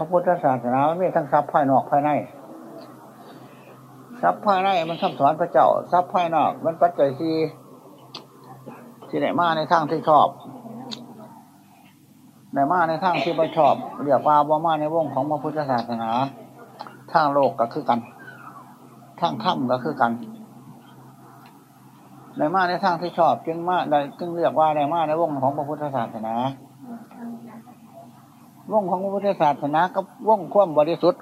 ระพุทธศาสนาไม่ทั้งทรัพย์ภายนอกภายในทรัพย์ภายในมันคำสอนพระเจ้าทรัพย์ภายนอก มันปัจจัยที่ที่ไหนมาในทางที่ชอบไหนมาในทางที่ไม่ชอบเรียกว่าบ่มาในวงของพระพุทธศาสนาทางโลกก็คือกันทางถ้ำก็คือกันในมาในทางที่ชอบจึงมาจึงเรียกว่าในมาในวงของพระพุทธศาสนา วงของพระพุทธศาสนากับวงความบริสุทธิ์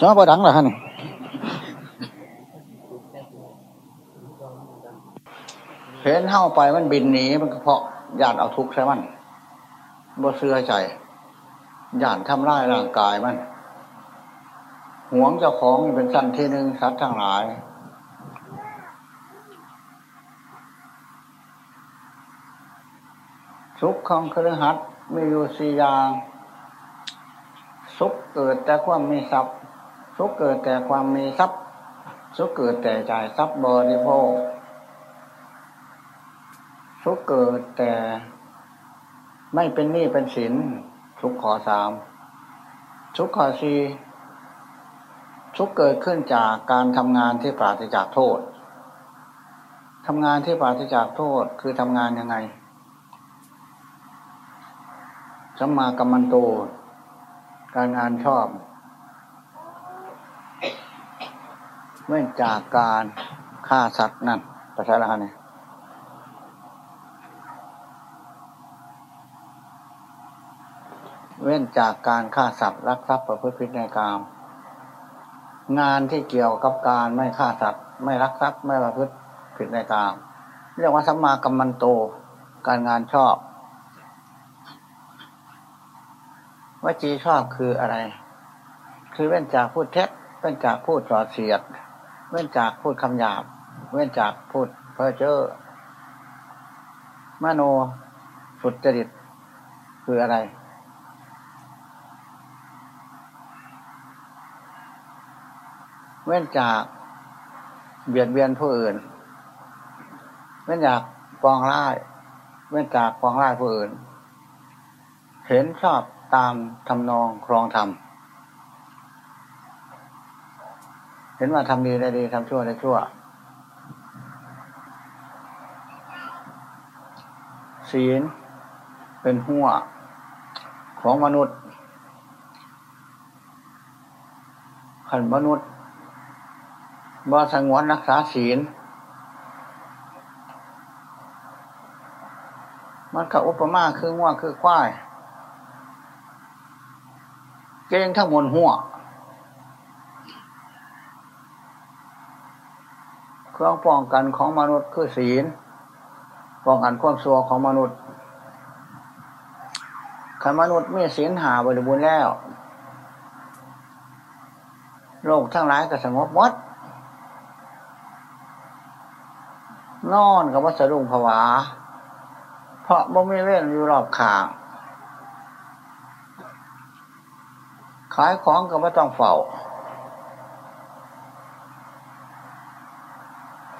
สมบดังเหรอฮะนี่เห็นเท้าไปมันบินหนีมันเพราะญาติเอาทุกข์ใช่มันบ่เสื้อใจญาติทำร้ายร่างกายมันหวงเจ้าของเป็นสั้นที่หนึ่งสัตว์ทั้งหลายสุขของเครือขัดมีอยู่สี่อย่าง เกิดแต่ความมีทรัพย์ สุขเกิดแต่ความมีทรัพย์ สุขเกิดแต่จ่ายทรัพย์บริโภค สุขเกิดแต่ไม่เป็นหนี้เป็นสินสุขขอสามสุขขอสี่ทุกเกิดขึ้นจากการทำงานที่ปราศจากโทษ ทำงานที่ปราศจากโทษคือทำงานยังไงสัมมากัมมันโต การงานชอบเว้นจากการฆ่าสัตว์นั่นประชาละเนี่ยเว้นจากการฆ่าสัตว์รักทรัพย์ประพฤติผิดในกามงานที่เกี่ยวกับการไม่ฆ่าสัตว์ ไม่รักทรัพย์ไม่ประพฤติผิดในกามเรียกว่าสัมมากัมมันโต การงานชอบ วจีชอบคืออะไร คือเว้นจากพูดเท็จเว้นจากพูดส่อเสียด เว้นจากพูดคำหยาบ เว้นจากพูดเพ้อเจ้อมโนสุจริต คืออะไร เว้นจากเบียดเบียนผู้อื่น เว้นจากปองร้าย เว้นจากปองร้ายผู้อื่น เห็นชอบ ตามทำนองครองธรรมเห็นว่าทำดีได้ดีทำชั่วได้ชั่ว ศีลเป็นหัวของมนุษย์ขันมนุษย์บ่สงวนรักษาศีล มันกับอุปมาคือง่วคือควาย เก่งทั้งมวลหัวเครื่องป้องกันของมนุษย์คือศีล ป้องกันความสัวของมนุษย์ขันมนุษย์มีศีลหาบริบูรณ์แล้ว โลกทั้งหลายก็สงบหมด นอนกับวัสดุงผวา เพราะบ่มีเว้นอยู่รอบข้าง ขายของก็ไม่ต้องเฝ้า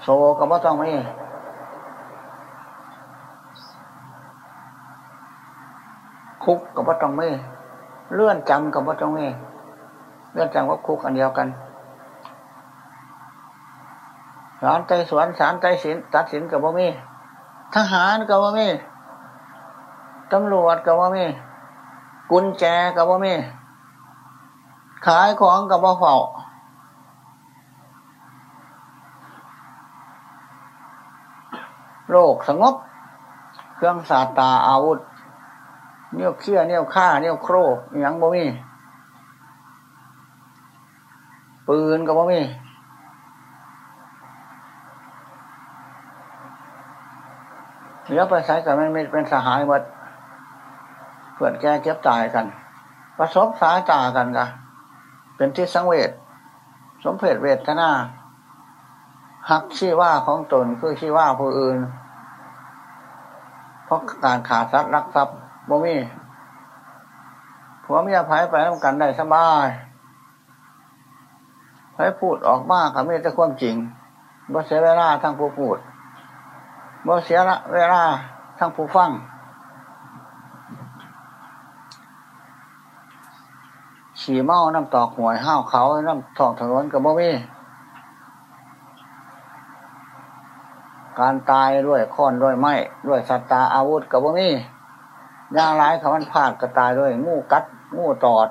โซก็ไม่ต้องมีคุกก็ไม่ต้องมีเลื่อนจำก็ไม่ต้องมีเลื่อนจำกับคุกอันเดียวกันสารไต่สวนสารไต่สินตัดสินกับบ่ามีทหารกับบ่ามีตำรวจกับบ่ามีกุญแจกับบ่ามี ขายของกับบ่เฝ้าโลกสงบ เครื่องสาตาอาวุธ เนี่ยเคี้ยเนี่ยฆ่าเนี่ยโครยังบ่มีปืนกับบ่มีเหลือไปใช้กันมันเป็นสหายหมดเพื่อนแกเก็บตายกัน ประสบสายตากันกัน เป็นที่สังเวชสมเพศเวทนาหักชี้ว่าของตนคือชี้ว่าผู้อื่น เพราะการขาดทรัพย์รักทรัพย์บ่มีผัวเมียภัยไปทำกันได้สบายภัยพูดออกมากกับมีแต่ความจริงบ่เสียเวลาทั้งผู้พูดบ่เสียเวลาทั้งผู้ฟัง ขี่เมาน้ำตอกหวยห้าวเขาน้ำทองถนนกับบ่มีการตายด้วยค้อนด้วยไม้ด้วยสัตตาอาวุธกับบ่มีย่างร้ายเขามันพาดกระตายด้วย งูกัด งูตอด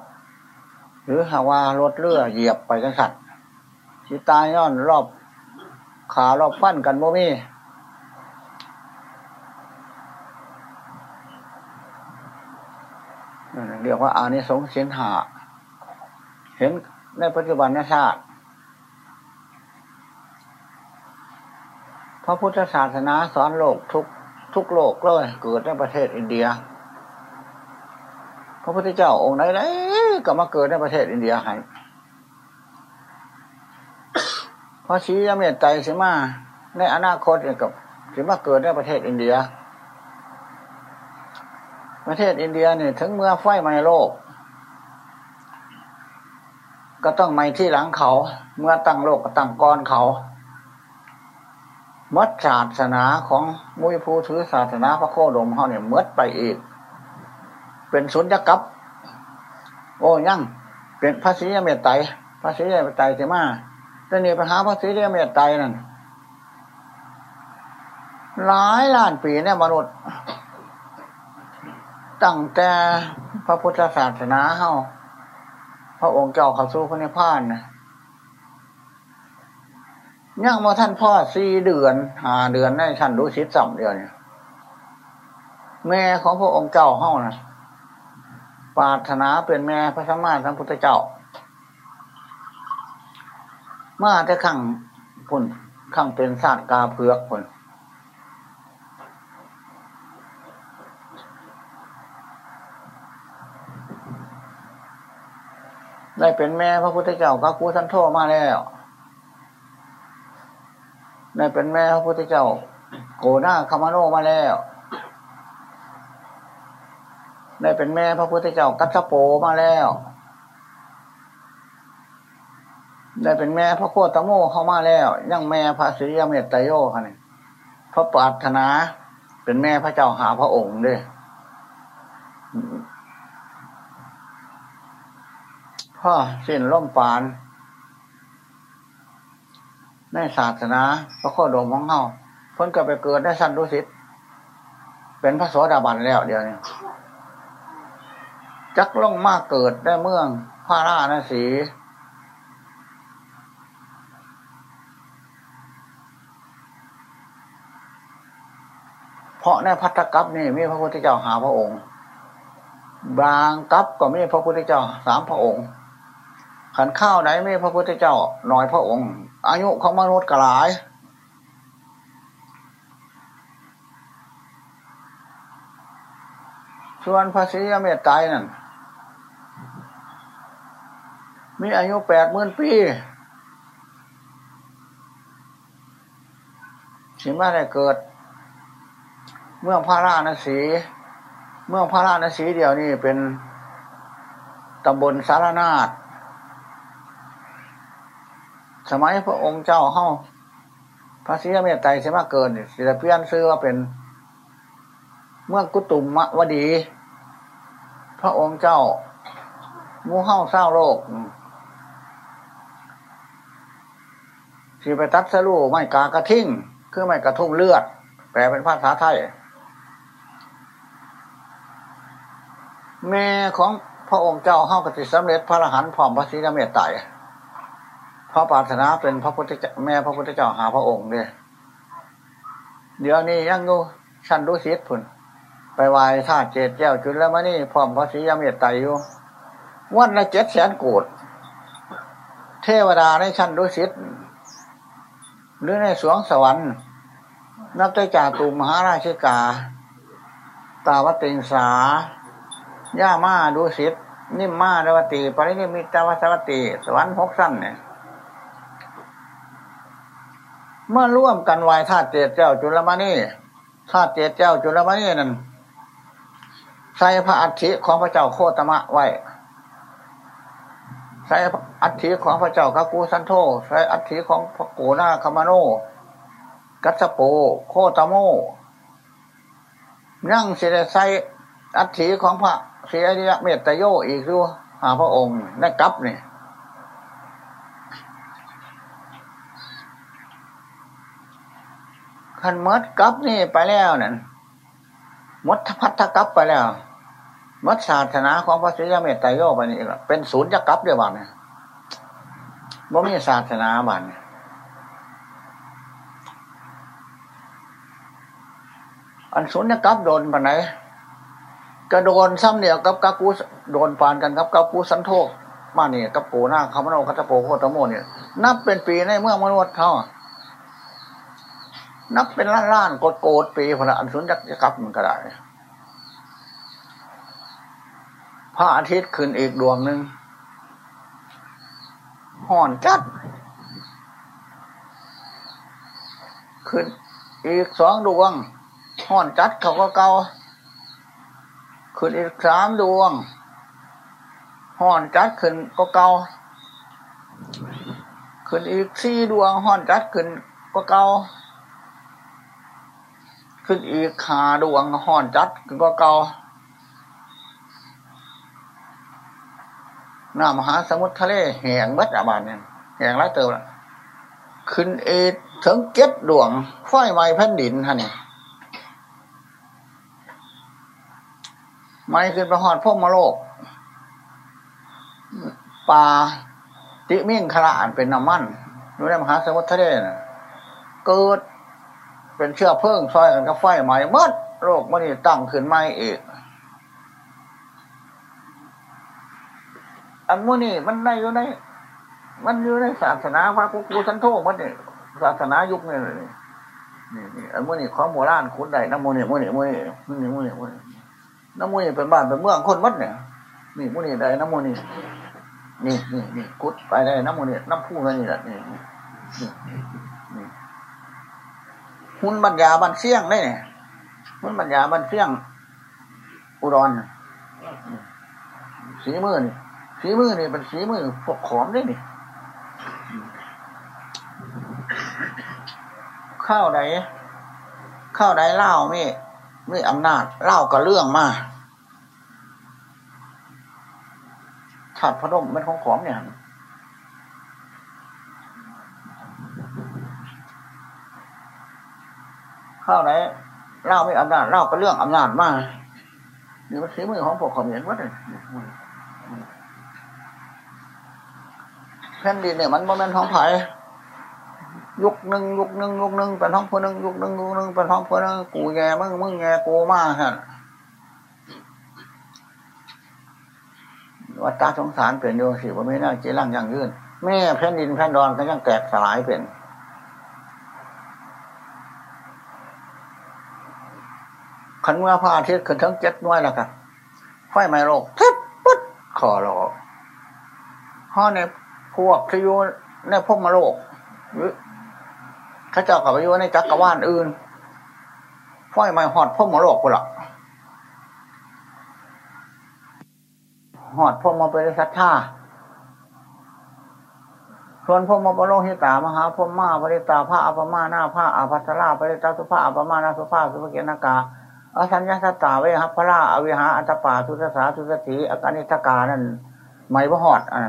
หรือหาว่ารถเรือเหยียบไปจังสัตว์สิตายย้อนรอบ ขารอบฟันกันบ่มีเรียกว่าอานิสงส์เสียนหา เห็นในปัจจุบันชาติพระพุทธศาสนาสอนโลกทุกทุกโลกเลยเกิดในประเทศอินเดีย พระพุทธเจ้าองค์ไหนไหนก็มาเกิดในประเทศอินเดียให้พระชียเมตไตรสิมาในอนาคตกับสิมาเกิดในประเทศอินเดีย ประเทศอินเดียเนี่ยถึงเมื่อไฟไหม้โลก ก็ต้องไม่ที่หลังเขา เมื่อตั้งโลกก็ตั้งก้อนเขามดศาสนาของมุยภูถือศาสนาพระโคดมเขาเนี่ยมดไปอีก เป็นสุญญกับ โอ้ยังเป็นพระศรีเมตไตรพระศรีเมตไตรเสมาแต่นี่ยปัญหาพระศรีเมตไตรนั่นหลายล้านปีเนี่ยมนุษย์ ตั้งแต่พระพุทธศาสนาเฮา พระองค์เจ้าเข้าสู่พระนิพพานนะยังมาท่านพ่อสี่เดือนหาเดือนได้ท่านรู้ชิดสัมเดียวเนี่ยแม่ของพระองค์เจ้าเฮ้านะปาถนาเป็นแม่พระสมมาสัมพุทธเจ้า มาแต่ขังพุ่นขังเป็นศาสตร์กาเผือกพุ่น ได้เป็นแม่พระพุทธเจ้าก็กูสันโทมาแล้วได้เป็นแม่พระพุทธเจ้า โกนาคามาโนมาแล้วได้เป็นแม่พระพุทธเจ้ากัสโปมาแล้ว ได้เป็นแม่พระโคตโมเข้ามาแล้ว ยังแม่พระศรีเมตไตโยค่ะนี่ยพระปารถนา เป็นแม่พระเจ้าหาพระองค์ด้วย พ่อสิ้นล่มปาน ในศาสนาพระโคดมของเฮาเพิ่นก็ไปเกิดได้สั้นดุสิตเป็นพระโสดาบันแล้วเดียวนี้จักล่องมากเกิดได้เมืองพาราณสีเพราะในพัทธกัปนี่มีพระพุทธเจ้าหาพระองค์ บางกัปก็มีพระพุทธเจ้าสามพระองค์ ขันข้าวไหนไมีพระพุทธเจ้าน้อยพระองค์ อายุของมนุษย์กหลาย ส่วนภาษีเมตไตรนั่น มีอายุแปดหมื่นปีสิมาได้เกิด เมืองพระราชสี เมืองพระราชสีเดียวนี่เป็นตำบลสารนาฏ สมัยพระองค์เจ้าเฮ้าพระศรีเมตไตรเสมาเกินศิลปินซื้อว่าเป็น เมื่อกุตุมมะวดี พระองค์เจ้ามูเฮ้าเศร้าโลกสีไปตัดสลูไม่กากระทิ้งคือไม่กระทุ่งเลือด แปลเป็นภาษาไทย แม่ของพระองค์เจ้าเฮ้ากติสำเร็จพระอรหันต์พร้อมพระศรีเมตไตร พระปารถนาเป็นพระพุทธเจ้าแม่พระพุทธเจ้าหาพระองค์เนี่ยเดี๋ยวนี้ยังงูชั้นดุสิตผุนไปวายธาตุเจ็ดแก้วจุลแล้วมานี่พร้อมพระศรียมเมตไตรอยู่วันละเจ็ดแสนโกดเทวดาในชั้นดุสิตหรือในสวงสวรรค์ นับได้จากตุมหาราชิกา ตาวติงสาย่ามาดุสิตนิมมาดวตีปรินิมิตาวสวัติสวรรค์หกสั้นเนี่ย เมื่อร่วมกันวายธาตุเจดเจ้าจุลมณีธาตุเจดเจ้าจุลมณีนั่นใส่พระอัฐิของพระเจ้าโคตมะไว้ใส่อัฐิของพระเจ้ากากูสันโธใส่อัฐิของพระโกนาคามโน กัสโปโคตโมยั่งเสดใส่อัฐิของพระเสียเมตโยอีกด้วยหาพระองค์ได้กับเนี่ย ขันมดกับนี่ไปแล้วนั่นมดพัทธกับไปแล้วมดศาสนาของพระศรียเมตไตรโยไปนี่เป็นศูนย์จะกับเดียวบันเนี่ยบ่มีศาสนาบันอันศูนย์จะกับโดนปานไหนกระโดนซ้ำเดียวกับกากูโดนปานกันกับกากูสันโทมาเนี่ยกับปูหน้าคำโนคัตโปโคตโมเนี่ยนับเป็นปีในเมื่อมนุษย์เขา นับเป็นล้านล้านโกดโกดปีพระอันสุนยักษ์กับมันก็ได้พระอาทิตย์ขึ้นอีกดวงหนึ่งห่อนจัด ขึ้นอีกสองดวงห่อนจัดเขาก็เกาขึ้นอีกสามดวงห่อนจัดขึ้นก็เกาขึ้นอีกสี่ดวงห่อนจัดขึ้นก็เกา ขึ้นอีกาดวงห่อนจัดขึ้นก็เกาหน้ามหาสมุทรทะเลแห่งวัดอาบานเนี่ยแห่งไรเติมละขึ้นเอถึงเก็ดดวงไฟไหม้แผ่นดินฮะเนี่ยไม่ขึ้นไปหอดพ่อมโลกปลาติมิ่งขระอันเป็นน้ำมันดูในมหาสมุทรทะเลนะเกิด เป็นเชื้อเพลิงซอยกันกับไฟไหม้มดโรคมันนี่ตั้งขึ้นไม่เอกอันมื่นี่มันได้อยู่ใน มันอยู่ในศาสนาพระกุกูสันโธมันนี่ศาสนายุคนี่นี่นี่อันมื่นี่ของโบราณคุณใดน้ำมื่นี่มื่นี่มื่นี่มื่นี่มื่นี่มื่นี่น้ำมื่นี่เป็นบ้านเป็นเมืองคนมัดเนี่ยนี่มื่นี่ได้น้ำมื่นี่นี่นี่นี่กุดไปได้น้ำมื่นี่น้ำผู้นี่แหละนี่นี่นี่ หุ่นบัญญาบันเสี่ยงได้เนี่ยหุ่นบัญญาบันเสี่ยง อุดรสีมือนี่สีมือนี่เป็นสีมือพวกขอมได้นี่ข้าวใดข้าวใดเล่าไม่ไม่อำนาจเล่ากับเรื่องมาถัดพระดมเป็นของขอมเนี่ย ข้าวไหนเล่าไม่อำนาจเล่ากับเรื่องอำนาจมากนี่มันสีมือของพวกขมเห็นว่าเลยแผ่นดินเนี่ยมันโมเมนต์ท้องไผ่ยุคหนึ่งยุคหนึ่งยุคหนึ่งเป็นท้องผู้หนึ่งยุคหนึ่งยุคหนึ่งเป็นท้องผู้หนึ่งกูแย่มึงมึงแย่กูมากฮะวัฏฏะสงสารเปลี่ยนโยสิว่าไม่น่าจีร่างยั่งยืนแม่แผ่นดินแผ่นดอนก็ยังแตกสลายเป็น ขันเมื่อพระอาทิตย์ขึ้นทั้งเจ็ดน้อยแล้วกันไฟไหม้โลกทึบปุ๊บขอรอห้อในพวกที่อยู่ในพวกมโลกหรือข้าเจ้ากับอยู่ในจักรวาลอื่นไฟไหม้หอดพวกมโลกกูละหอดพวกมาเป็นสัทธาส่วนพวกมาปโลหิตามหาพวกมาปริตาผ้าอัปมาหน้าผ้าอาภัสราปริตาสุภาอัปมานาสุภาสุภเกณกา อสัญญาสตาเวหัพระราอวิหาอัตปาทุสสาทุสติอากานิทกานั่นไม่พหอดอะ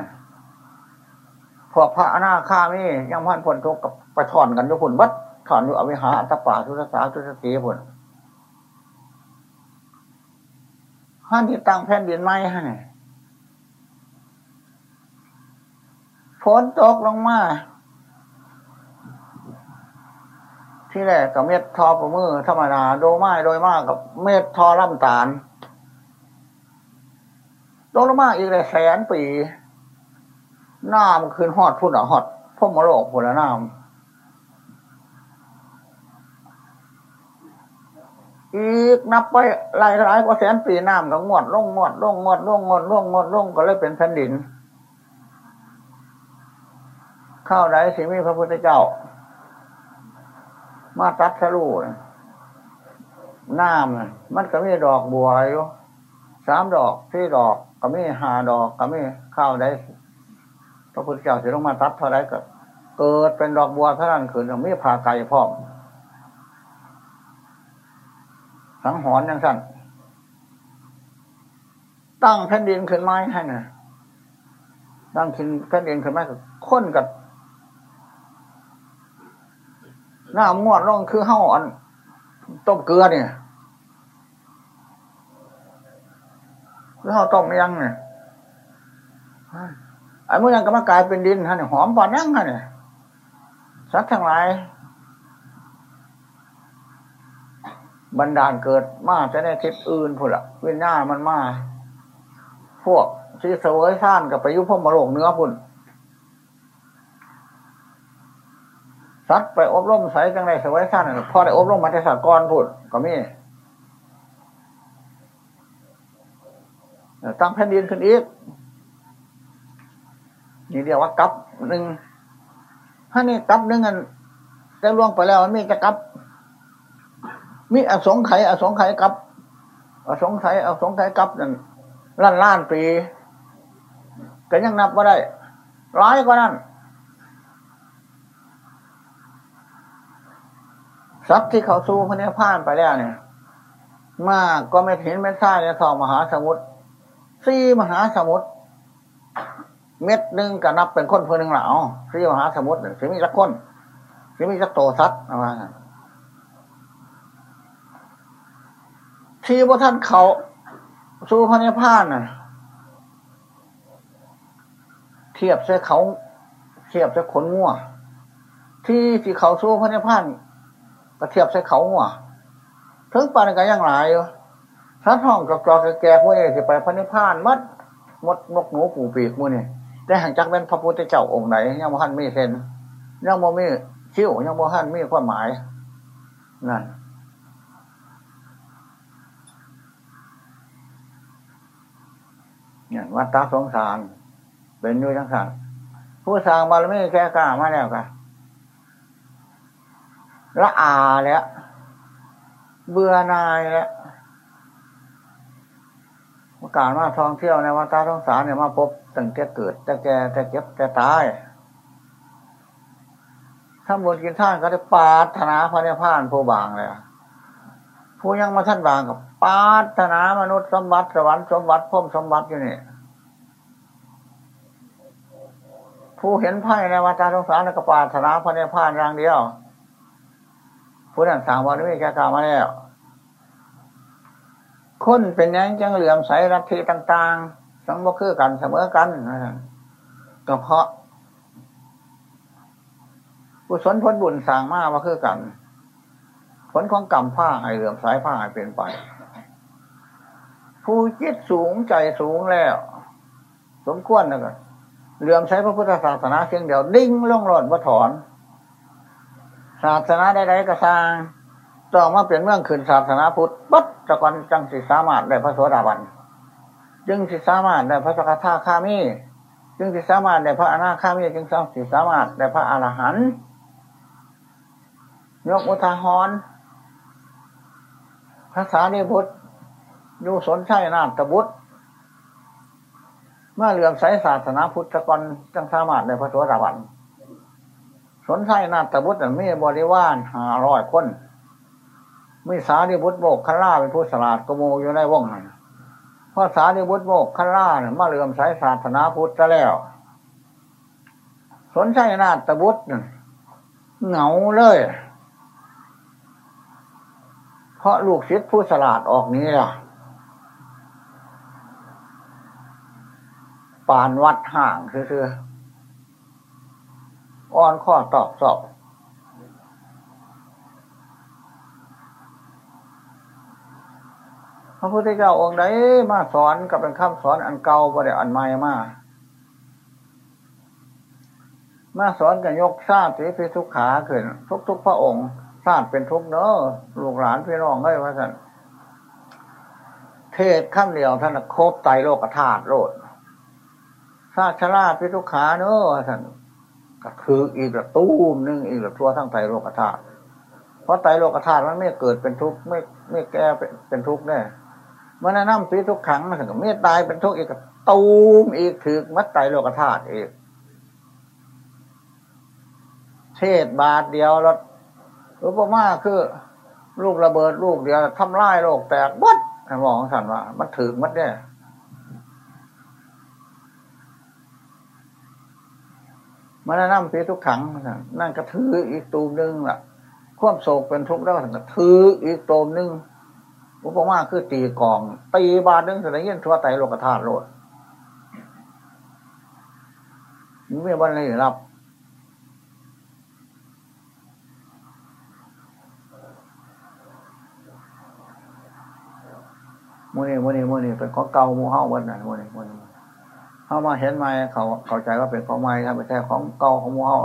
พวกพระอนาคามียังพันผลทุกกับไปถอนกันทุกคนวัดถอนอยู่อวิหาอัตปาทุสสาทุสติผลห้านที่ตั้งแผ่นดินไม้ให้ฝนตกลงมา ที่แรกกับเม็ดทอประมือธรรมดาโดไม้โดยมากกับเม็ดทอล่ำตาลโดลงมากอีกเลยแสนปีน้ำคืนหอดพุ่นอะหอดพ่อมโลกพุ่นละน้ำอีกนับไปหลายหลายกว่าแสนปีน้ำก็งวดลงงวดลงงวดลงงวดลงงวดลงก็เลยเป็นแผ่นดินข้าวไหนสิมีพระพุทธเจ้า มาตัดสรูน้ำมันก็มีดอกบัวอยู่สามดอกที่ดอก ก็มีหาดอก ก็มีข้าวได้พระพุทธเจ้าสิลงมาตัดเท่าไรก็เกิดเป็นดอกบัวเท่านั้นขืนมีผ่าไก่พร้อมสังหรณ์ยังสั้นตั้งแผ่นดินขึ้นไม้ให้นะนั่งกินแผ่นดินขึ้นไมากับข้นกับห น้ามวดลงคือเห่าอันต้มเกลือเนี่ยคือเห่าต้มยังเนี่ยไอ้เมื่อยังก็มากลายเป็นดินฮะเนี่ยหอมปานยังฮะเนี่ยสัตว์ทั้งหลายบรรดาลเกิดมาจะได้ทิศอื่นพุ่นละวิญญาณมันมา พวกที่เสวยท่านกับไปยุพมโรงเนื้อพุ่น สัตว์ไปอบรมใส่จังไรสวยท่านพอได้อบรมมาแต่สากรพุ่นก็มีตั้งแผ่นดินขึ้นอีก นี่เรียกว่ากับหนึ่งถ้านี่กับหนึ่งอันได้ล่วงไปแล้วมันมีจะกับ มีอสงไขยอสงไขยกับ อสงไขยอสงไขยกับนั่นล้านล้านปี ก็ยังนับว่าได้ร้ายกว่านั้น ทรัพย์ที่เขาสู้พระเนพานไปแล้วเนี่ย มากก็ไม่เห็นไม่ท่าในทองมหาสมุทรสี่มหาสมุทรเม็ดหนึ่งก็นับเป็นคนเพื่อนหนึ่งเหล่าสี่มหาสมุทรสิมีสักคนสิมีสักโตสัตว์อะไรที่ว่าท่านเขาสู้พระเนพานน่ะ เทียบใส่เขาเทียบใส่ขนงัวที่ที่เขาสู้พระเนพาน ก็เทียบใส่เขางัวถึงปานกันยังหลายอยู่ถ้าท้องกับจอแก่พวกนี้จะไปพระเนพานมัดมดนกหนูปูปีกมือนี่แต่ห่างจากเป็นพระพุทธเจ้าองค์ไหนยังโมหันไม่เซนยังโมมีชิวยังโมหันมีความหมายนั่นเนี่ยวัดตาสงสาร เป็นอยู่ทั้งสัตว์ผู้สร้างบารมีแค่กล้ามาแล้วกัน ละอาแล้ว เบื่อนายแล้วการมาท่องเที่ยวในวัดตาสงสารเนี่ยมาพบตั้งแต่เกิดแต่แก่แต่เก็บแต่ตายถ้าบุญกินท่านก็ได้ปาถนาพระเนพานผู้บางเลยผู้ยังมาท่านบางกับปาถนามนุษย์สมบัติสวรรค์สมบัติพมสมบัติอยู่นี่ผู้เห็นไพ่ในวัฏสงสารกปาถนาพระเนพานร่างเดียว ผู้นั้นสามวันไม่แก่กามาแล้ว คนเป็นยังจังเหลื่อมใสรัทีต่างๆสังบคือกันเสมอกันก็เพราะกุศลพ้นบุญสร้างมาว่าคือกัน ผลของกรรมผ้าให้เหลื่อมสายผ้าให้เป็นไป ผู้จิตสูงใจสูงแล้ว สมควรนะกันเหลื่อมใช้พระพุทธศาสนาเพียงเดียว ดิ้งล่องหลอดว่าถอน ศาสนาใดๆก็สร้างต้องมาเปลี่ยนเมืองขืนศาสนาพุทธบัดตะกอนจังสิสามารถได้พระโสดาบันจึงสิสามารถได้พระสกทาคามีจึงสิสามารถได้พระอนาคามีจึงสิสามารถได้พระอรหันต์ยกอุทาหรณ์ภาษาเนี่พุทธยูสนใช่นาตบุตรเมื่อเลื่อมใสศาสนาพุทธกรจังสามารถในพระสวสดาบัน สนใช่นาตบุตรมีบริวารห้าร้อยคนมีสาธิบุตรโบกขล่าเป็นผู้สลาดกโมอยู่ในว่องนั้นเพราะสาธิบุตรโบกขล่าเนี่ยมาเลื่อมใสศาสนาพุทธแล้ว สนใช่นาตบุตรเหงาเลย เพราะลูกศิษย์ผู้สลาดออกนี้ล่ะปานวัดห่างคือ อ่อนข้อตอบสอบพระพุทธเจ้าองค์ใดมาสอนกับเป็นคำสอนอันเก่าประเดี๋ยวอันใหม่มามาสอนกันยกชาติพิทุกขาขึ้นทุกๆพระองค์ชาติเป็นทุกเนอะลูกหลานพี่น้องได้ว่าสันเทศข้ามเดียวท่านโคบไตโลกธาตุโลดชาติชราพิทุกขาเนอะท่าน ก็คืออีกระตู้มนึงอีกระทั่วทั้งไตโลกธาตุเพราะไตโลกธาตุมันไม่เกิดเป็นทุกข์ไม่ไม่แก้เป็นทุกข์แน่มันนั่งปีทุกขังถึงไม่ตายเป็นทุกข์อีกตูมอีกถึกมัดไตโลกธาตุอีก เทศบาทเดียวรถอุปมาคือ ลูกระเบิดลูกเดียวทำลายโลกแตกบัดมองสันว่า มันถึงมัดเนี่ย มันนั่งปีทุกขังนั่นก็ถืออีกตูมนึงล่ะควบโศกเป็นทุกข์แล้วก็ถืออีกตูมนึงอุปมาคือตีกอง ตีบาทนึงแสดงเงี้ยทั่วไตโลกธาตุโลดไม่วันไหนรับโมือนี่มือนี่มือนี่เป็นของเก่าโมเฮาวันนั้นมือนี่มือนี่ เข้ามาเห็นไหมเขาเข้าใจว่าเป็นของใหม่ครับไม่ใช่ของเก่าของมูเฮา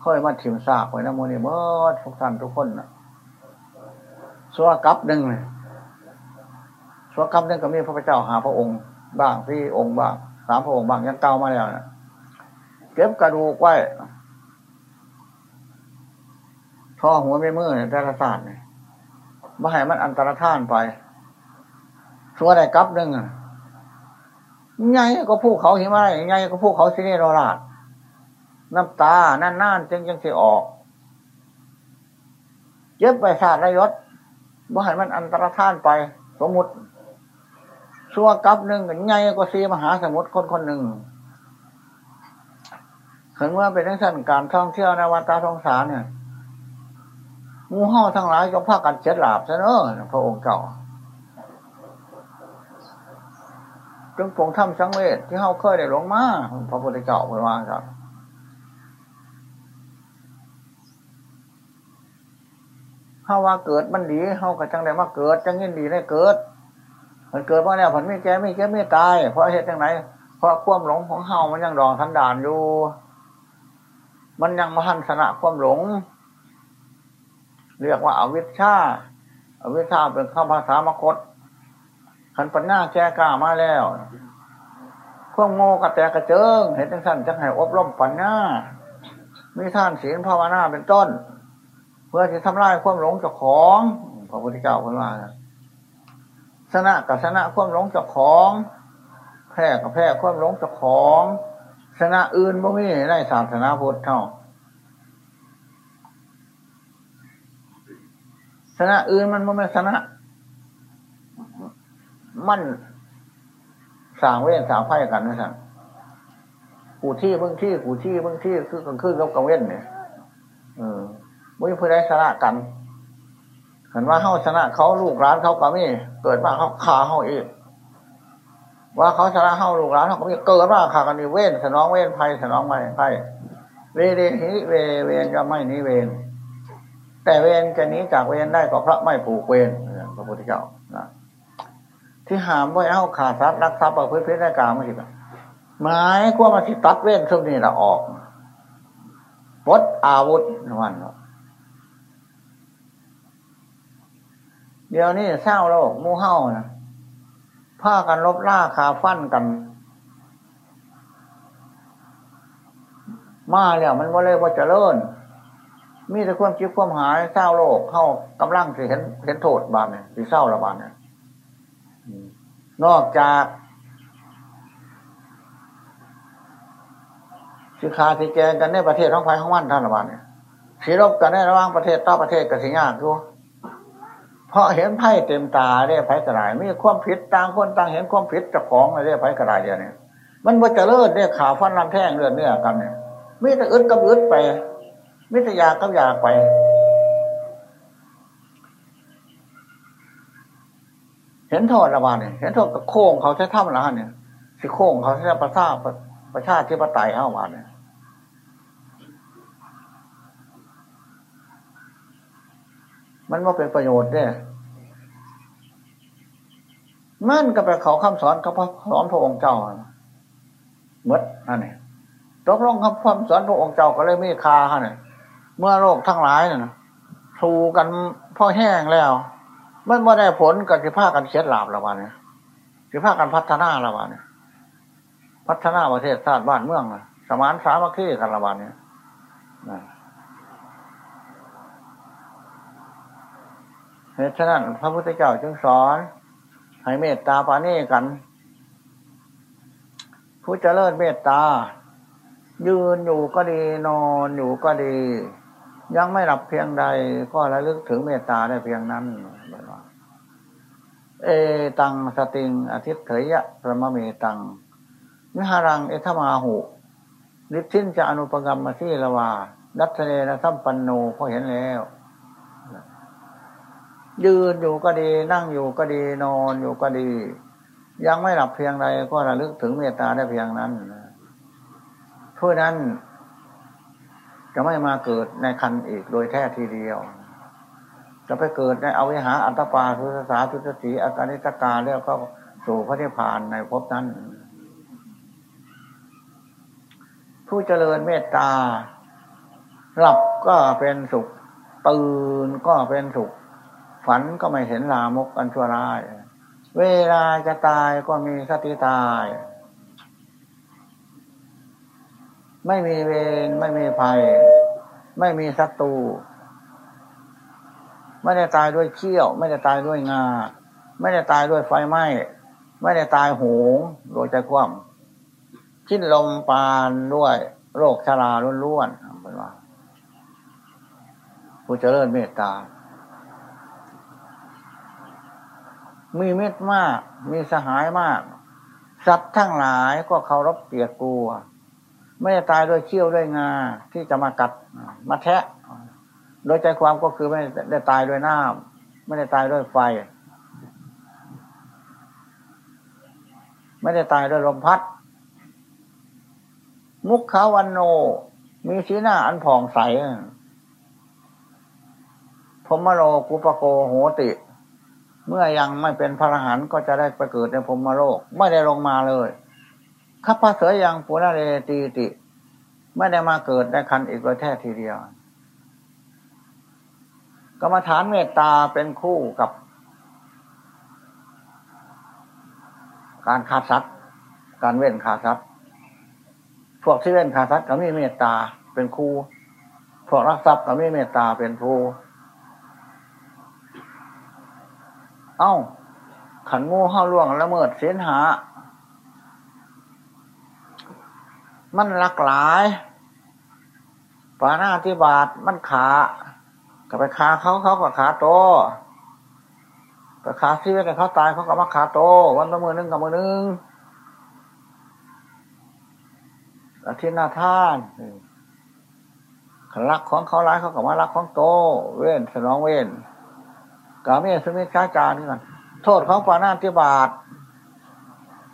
เคยมาถิ่มซากไว้นะโมนี่เมื่อทุกท่านทุกคนนะสัวกับหนึ่งเลยสัวกับหนึ่งก็มีพระเจ้าหาพระองค์ บ้างพี่องค์บ้างสามพระองค์บ้างยังเก่ามาแล้วนะเก็บกระดูกไว้ท่อหัวไม่มือในแต่ละศาสตร์เนี่ยไม่ให้มันอันตรธานไปสัวได้กับหนึ่ง ไงก็พูเขาหิมะไรไงก็พูเขาสิเนโรราดน้ำตานั่นน่นจึงจึงสิออกเย็บไปศาสตร์ระยศบ่ให้มันอันตรธานไป สมมุติสัวกับหนึ่งไงก็ซีมหาสมุทรคนคนหนึ่งเห็นว่าเป็นทั้งสั้นการท่องเที่ยวในวัดตาทองสารเนี่ยงูห่อทั้งหลายจงพากันเจ็ดหลาบซะเนอะพระองค์เก่า จงปงถ้ำสังเวชที่เขาเคยได้หลงมาพระพุทธเจ้าพูดว่าครับเฮาว่าเกิดมันดีเฮาก็จังได้มาเกิดจังยินดีได้เกิด มันเกิดมาะแล้วผลไม่แก่ไม่แก่ไม่ตาย เพราะเหตุจังไหนเพราะความหลงของเฮามันยังดองทันดานอยู่ มันยังมหันสนะความหลง เรียกว่าอาวิชชาอาวิชชาเป็นข้าภาษามคต ขันปัญญาแก่กล้ามาแล้วพวกโง่กระแตกระเจิง เห็นทั้งสั้นจังให้อบรมปัญญามีท่านศีลภาวนาเป็นต้น เพื่อที่ทำลายความหลงเจ้าของพระพุทธเจ้าพูดว่าสนะกับสนะความหลงเจ้าของ แพ้กับแพ้ความหลงเจ้าของสนะอื่นบ่มีในศาสนาพุทธเท่าสนะอื่นมันบ่ไม่สนะ มันสางเวทสางไพ่กันนะสั่งกูที่เบื้องที่กูที่เบื้องที่คือกลางคืนกับกลางเว้นเนี่ยเออไม่เพื่อได้ชนะกันเห็นว่าเขาชนะเขาลูกร้านเขาก็มีเกิดมาเขาขาเขาอีกว่าเขาชนะเขาลูกร้านเขาก็มีเกิดมาขากันนี่เว้นสนองเว้นไพ่สนองไม่ไพ่เวเดหิเวเวนจะไม่นี้เวนแต่เวนจะนี้จากเวนได้ก็เพราะไม่ผูกเวนพระพุทธเจ้านะ ที่หามไว้เอาขาดทรัพย์รักทรัพย์เอาเพื้นพื้นได้กลางมาสิบไม้ขั้วมาที่ตัดเว้นช่วงนี้เราออกปดอาวุธวันเดี๋ยวนี้เศร้าโลกมูเห่านะผ้ากันลบล่าขาฟันกัน มาแล้วมันว่าเลยว่าจะเลิ่นมีแต่ความคิดความหายเศร้าโลกเข้ากำลังสิเห็นเห็นโทษบานเนี่ยสิเศร้าละบานเนี่ย นอกจากสิคาสิแกงกันในประเทศท้องไฟของมันท่านละบานเนี่ยสีรบกันในระหว่างประเทศต่อประเทศกับสิยากด้วยเพราะเห็นไพ่เต็มตาเรียไพ่กระไรมีความผิดต่างคนต่างเห็นความผิดจ้าของเรียไพ่กระไรเดียวเนี่ยมันว่าจะเลิศเนี่ยข่าวฟันลำแท่งเลือดเนื้อกันเนี่ยไม่แต่อึดกับอึดไปไม่แต่ยากับยากไป เห็นโทษระบาดเนี่ยเห็นโทษกับโค้งเขาใช้ถ้ำละเนี่ยสิโค้งเขาใช้ประชาประชาที่ปไตยเข้ามาเนี่ยมันว่าเป็นประโยชน์เนี่ยมันก็เป็นเขาคำสอนเขาสอนพระองค์เจ้าเมดนั่นเองตกลงคำความสอนพระองค์เจ้าก็เลยไม่คาเนี่ยเมื่อโลกทั้งหลายเนี่ยสู้กันพ่อแห้งแล้ว มันว่ได้ผลกับสิภากันเช็ดลาบละวันเนี่ยสิภากันพัฒนาละวันเนี่ยพัฒนาประเทศชาติบ้านเมืองสมานสามัคคีกันละวันเนี่ยเหตุฉะนั้นพระพุทธเจ้าจึงสอน ให้เมตตาปานีกัน ผู้เจริญเมตตา ยืนอยู่ก็ดีนอนอยู่ก็ดี ยังไม่หลับเพียงใด ก็ระลึกถึงเมตตาได้เพียงนั้น เอตังสติงอาทิตเถยะประมเมตังวิหารังเอธมาหุนิสินจะอนุปกรรมมาที่ละวาดัชเนนะสัมปันโนพอเห็นแล้ว ยืนอยู่ก็ดีนั่งอยู่ก็ดีนอนอยู่ก็ดี ยังไม่หลับเพียงใดก็ระลึกถึงเมตตาได้เพียงนั้นเพื่อนั้นจะไม่มาเกิดในคันอีกโดยแท้ทีเดียว จะไปเกิดในอวิหาอัตปาทุสสาทุสสีอาการิตกาแล้วก็สู่พระนิพพานในภพนั้น ผู้เจริญเมตตา หลับก็เป็นสุข ตื่นก็เป็นสุข ฝันก็ไม่เห็นลามกอันชั่วร้าย เวลาจะตายก็มีสติตาย ไม่มีเวรไม่มีภัย ไม่มีศัตรู ไม่ได้ตายด้วยเขี้ยว ไม่ได้ตายด้วยงา ไม่ได้ตายด้วยไฟไหม้ไม่ได้ตายหงโดยใจคว่ำชิ้นลมปานด้วย โรคชราล้วนๆเป็นว่าผู้เจริญเมตตา มีเมตมาก มีสหายมาก สัตว์ทั้งหลายก็เคารพเกียรติกลัว ไม่ได้ตายด้วยเขี้ยวด้วยงา ที่จะมากัด มาแทะ โดยใจความก็คือไม่ได้ตายด้วยน้ำไม่ได้ตายด้วยไฟ ไม่ได้ตายด้วยลมพัด มุขขาวันโน มีสีหน้าอันผ่องใสพมโลกุปโกโหติ เมื่อยังไม่เป็นพระอรหันต์ก็จะได้ไปเกิดในพมโลก ไม่ได้ลงมาเลยข้าพเสยยังปุระเรตีติ ไม่ได้มาเกิดในคันอีกประแท้ทีเดียว กรรมฐานเมตตาเป็นคู่กับ การขาดสัตว์การเว้นขาดสัตว์พวกที่เล่นขาดสัตว์ก็มีเมตตาเป็นครูพวกรักทรัพย์ก็มีเมตตาเป็นครูเอ้า ขันงูเข้าล่วงละเมิดเสียนหา มันหลากหลายปาหน้าที่บาทมันขา ก็ไปขาเขาเขาก็ขาโตไปขาที่เวทเขาตายเขาก็มาขาโต วันละมือนึงกับมือนึงอาทิตย์หน้าท่านรักของเขาร้ายเขาก็มารักของโต เว้นสนองเว้นกาเมสมิชาจานี่กันโทษของปานาธิบาต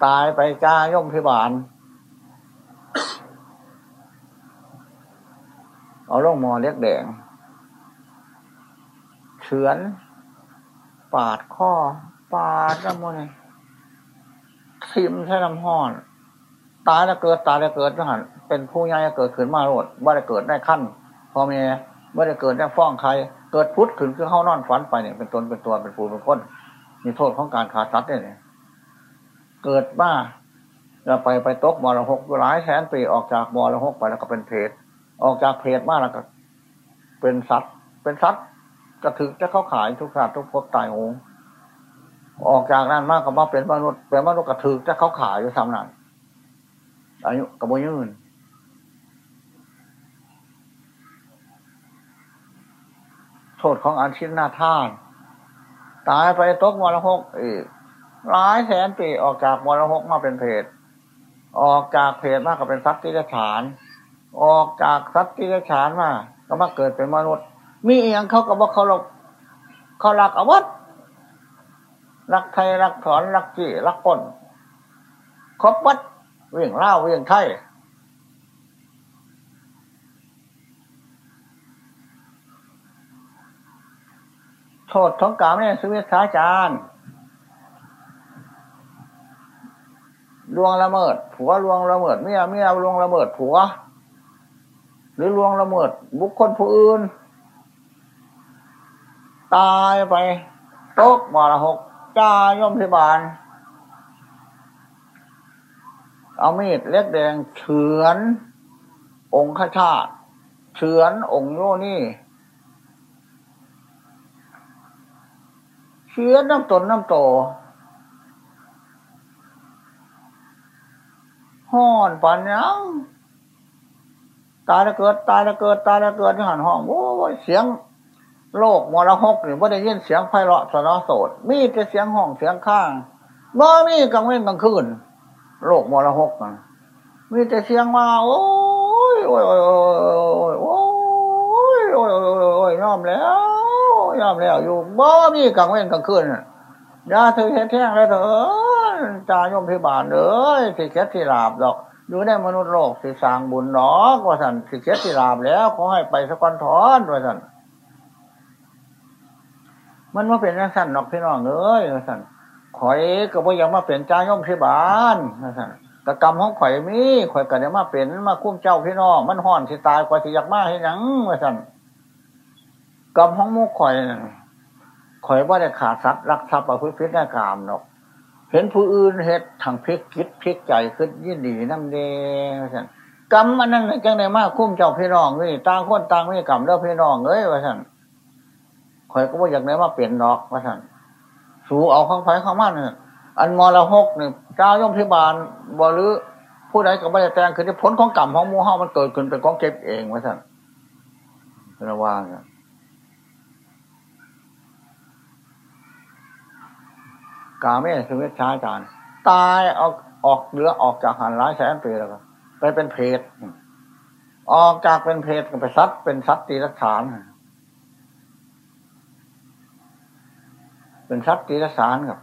ตายไปจ้าย่อมพิบาลเอาล่องมอเล็กแดง เฉือน ปาดข้อ ปาดน้ำมันทิมใช้น้ำห้อน ตายแล้วเกิดตายแล้วเกิดทหารเป็นผู้ใหญ่เกิดขึ้นมาโรดว่าได้เกิดได้ขั้นพอเมียว่าได้เกิดได้ฟ้องใคร เกิดพุทธขึ้นคือเข้านอนฝันไปเนี่ยเป็นตนเป็นตัวเป็นปูเป็นคนมีโทษของการขาดสัตว์เนี่ยเกิดบ้าเราไปไปตกมรหกหลายแสนปีออกจากมรหกไปแล้วก็เป็นเพศออกจากเพศมาแล้วก็ เป็นสัตว์ เป็นสัตว์ กระถึกจะเข้าขายทุกชาติทุกภพตายโหงออกจากนั้นมากก็มาเป็นมนุษย์เป็นมนุษย์กระถึกจะเข้าขายอยู่สำนักอายุกระโบยืนโทษของอันชินนาท่าน ตายไปตกมรหกอีกหลายแสนปีออกจากมรหกมาเป็นเพศออกจากเพศมากก็เป็นสัตว์ที่ฐาน ออกจากสัตว์ที่ฐานมาก็มาเกิดเป็นมนุษย์ มีอย่างเขาก็บอกเขาหลกเขารักอวัตรักไทยรักถอนรักจีรักปนครบวัดเวียงเล่าเวียงไทยโทษของกรรมเนี่ยสวิสาจารลวงละเมิด ผัวลวงละเมิดเมียเมียลวงละเมิดผัว หรือลวงละเมิดบุคคลผู้อื่น ตายไปตกมรหกจ้าย่อมพิบาล เอามีดเล็กแดงเฉือน องค์ข้าชาติเฉือนองค์โยนี่เฉือนน้ำตนน้ำโตห้อนปันยังตายแล้วเกิด ตายแล้วเกิด ตายแล้วเกิดที่หันห้องโอ้ยเสียง โลกมรหกหรือว่าได้ยินเสียงไพเราะสนอโสดมีแต่เสียงห้องเสียงข้างบ่มีกลางเว้นกลางคืนโรคมรหกมีแต่เสียงมา โอ้ยโอ้ยโอ้ยโอ้ยโอ้ยโอ้ยยอมแล้วยอมแล้วอยู่บ่มีกลางเว้นกลางคืนยาเธอเห็นแท่งแล้วเถอะตายมพิบาลเลยสิเก็ดที่ลาบดอก อยู่ในมนุษย์โลกสิสร้างบุญหนอกว่าสันสิเก็ดที่ลาบแล้วขอให้ไปสะกอนถอนว่าสัน มันมาเป็นสั้นนอกพี่น้องเอ้ยสันข่อยก็บ่ยังมาเป็นจ้าย่อมพิบาลสันกระกรรมของข่อยมีข่อยก็ได้มาเป็นมาคุ้มเจ้าพี่น้องมันห่อนสิตายกว่าสิอยากมาให้หยังสันกรรมของมุกข่อยข่อยว่าได้ขาดทรัพย์รักทรัพย์ประพฤติผิดในกามเนาะเห็นผู้อื่นเฮ็ดทางพลิกคิดพลิกใจขึ้นยินดีน้ำเดงสันกรรมมันนั่นจังไดมาคุ้มเจ้าพี่น้องเลยต่างคนต่างไม่กรรมแล้วพี่น้องเอ้ยสัน ข่อยก็ว่าอยากได้มาเปลี่ยนดอกว่าสันสูเอาข้างไฟข้างมันเนี่ยอันมรหกเนี่ยเจ้าย่อมพิบาลบหรือผู้ใดก็ไม่ได้แต่งคือที่ผลของกรรมของมูเฮามันเกิดขึ้นเป็นของเก็บเองว่าสันระวังกาเมสวิชาจารย์ตายออกออกเรือออกจากหันร้ายแสนปีแล้วก็ไปเป็นเพศออกจากเป็นเพศก็ไปซัดเป็นซัดตีรักฐาน เป็นซัดตีรักฐานครับ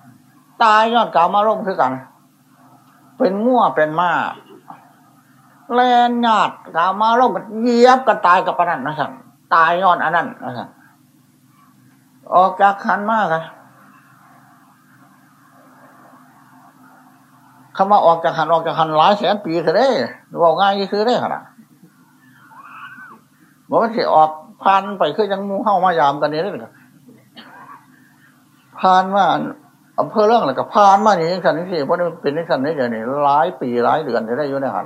ตายยอดกามาร่มคือกัน เป็นมั่วเป็นมาแลนญาติกามาร่มเยียบกันตายกับปนันนะสั่งตายยอดอันนั้นนะสั่งออกจากขันมากครับคำว่าออกจากหันออกจากหันหลายแสนปีเถอะเด้บอกง่ายยี่ซื้อได้ขนาดบอกว่าสิออกพันไปคือยังมูเข้ามายามกันนี้เลย พานมาอำเภอเรื่องอะไรกับพานมานี่ยังสันนิษฐานเพราะเป็นนิสันนี้เดี๋ยนี้หลายปีหลายเดือนจะได้อยู่ในหัน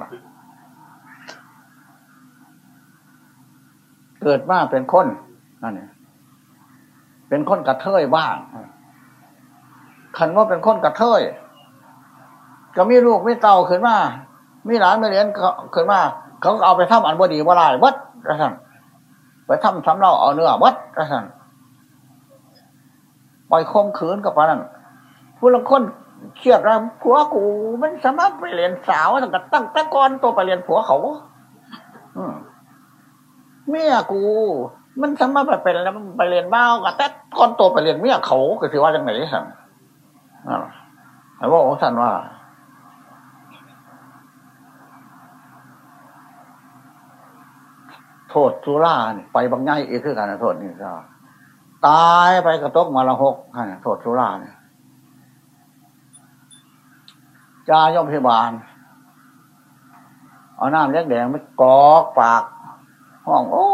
เกิดมาเป็นคนนั่นเองเป็นคนกระเทยบ้างคันว่าเป็นคนกระเทยก็มีลูกมีเต่าขึ้นมามีหลานม่เรียนขึ้นมาเขาเอาไปทำอันบดีว่าลายวัดกระสันไปทำทำเราเอาเนื้อวัดกระสัน ปล่อยคมขืนกับปานั้นผู้ละคนเครียดแล้วผัวกูมันสามารถไปเรียนสาวตั้งแต่ตั้งแต่ก่อนตัวไปเรียนผัวเขาเมียกู มันสามารถไปเป็นแล้วไปเรียนบ้ากับแต่ก่อนตัวไปเรียนเมียเขาก็ถือว่าจังไหนสั่นไอ้ว่าองค์สันว่าโทษสุราเนี่ยไปบางง่ายเอีกคือการโทษนี่ก็ ตายไปกระตกมาละหกโทษสุราเนี่ยจ้าย่อมพยาบาล เอาน้ำเล็กแดงไม่กอกปาก ห้องโอ้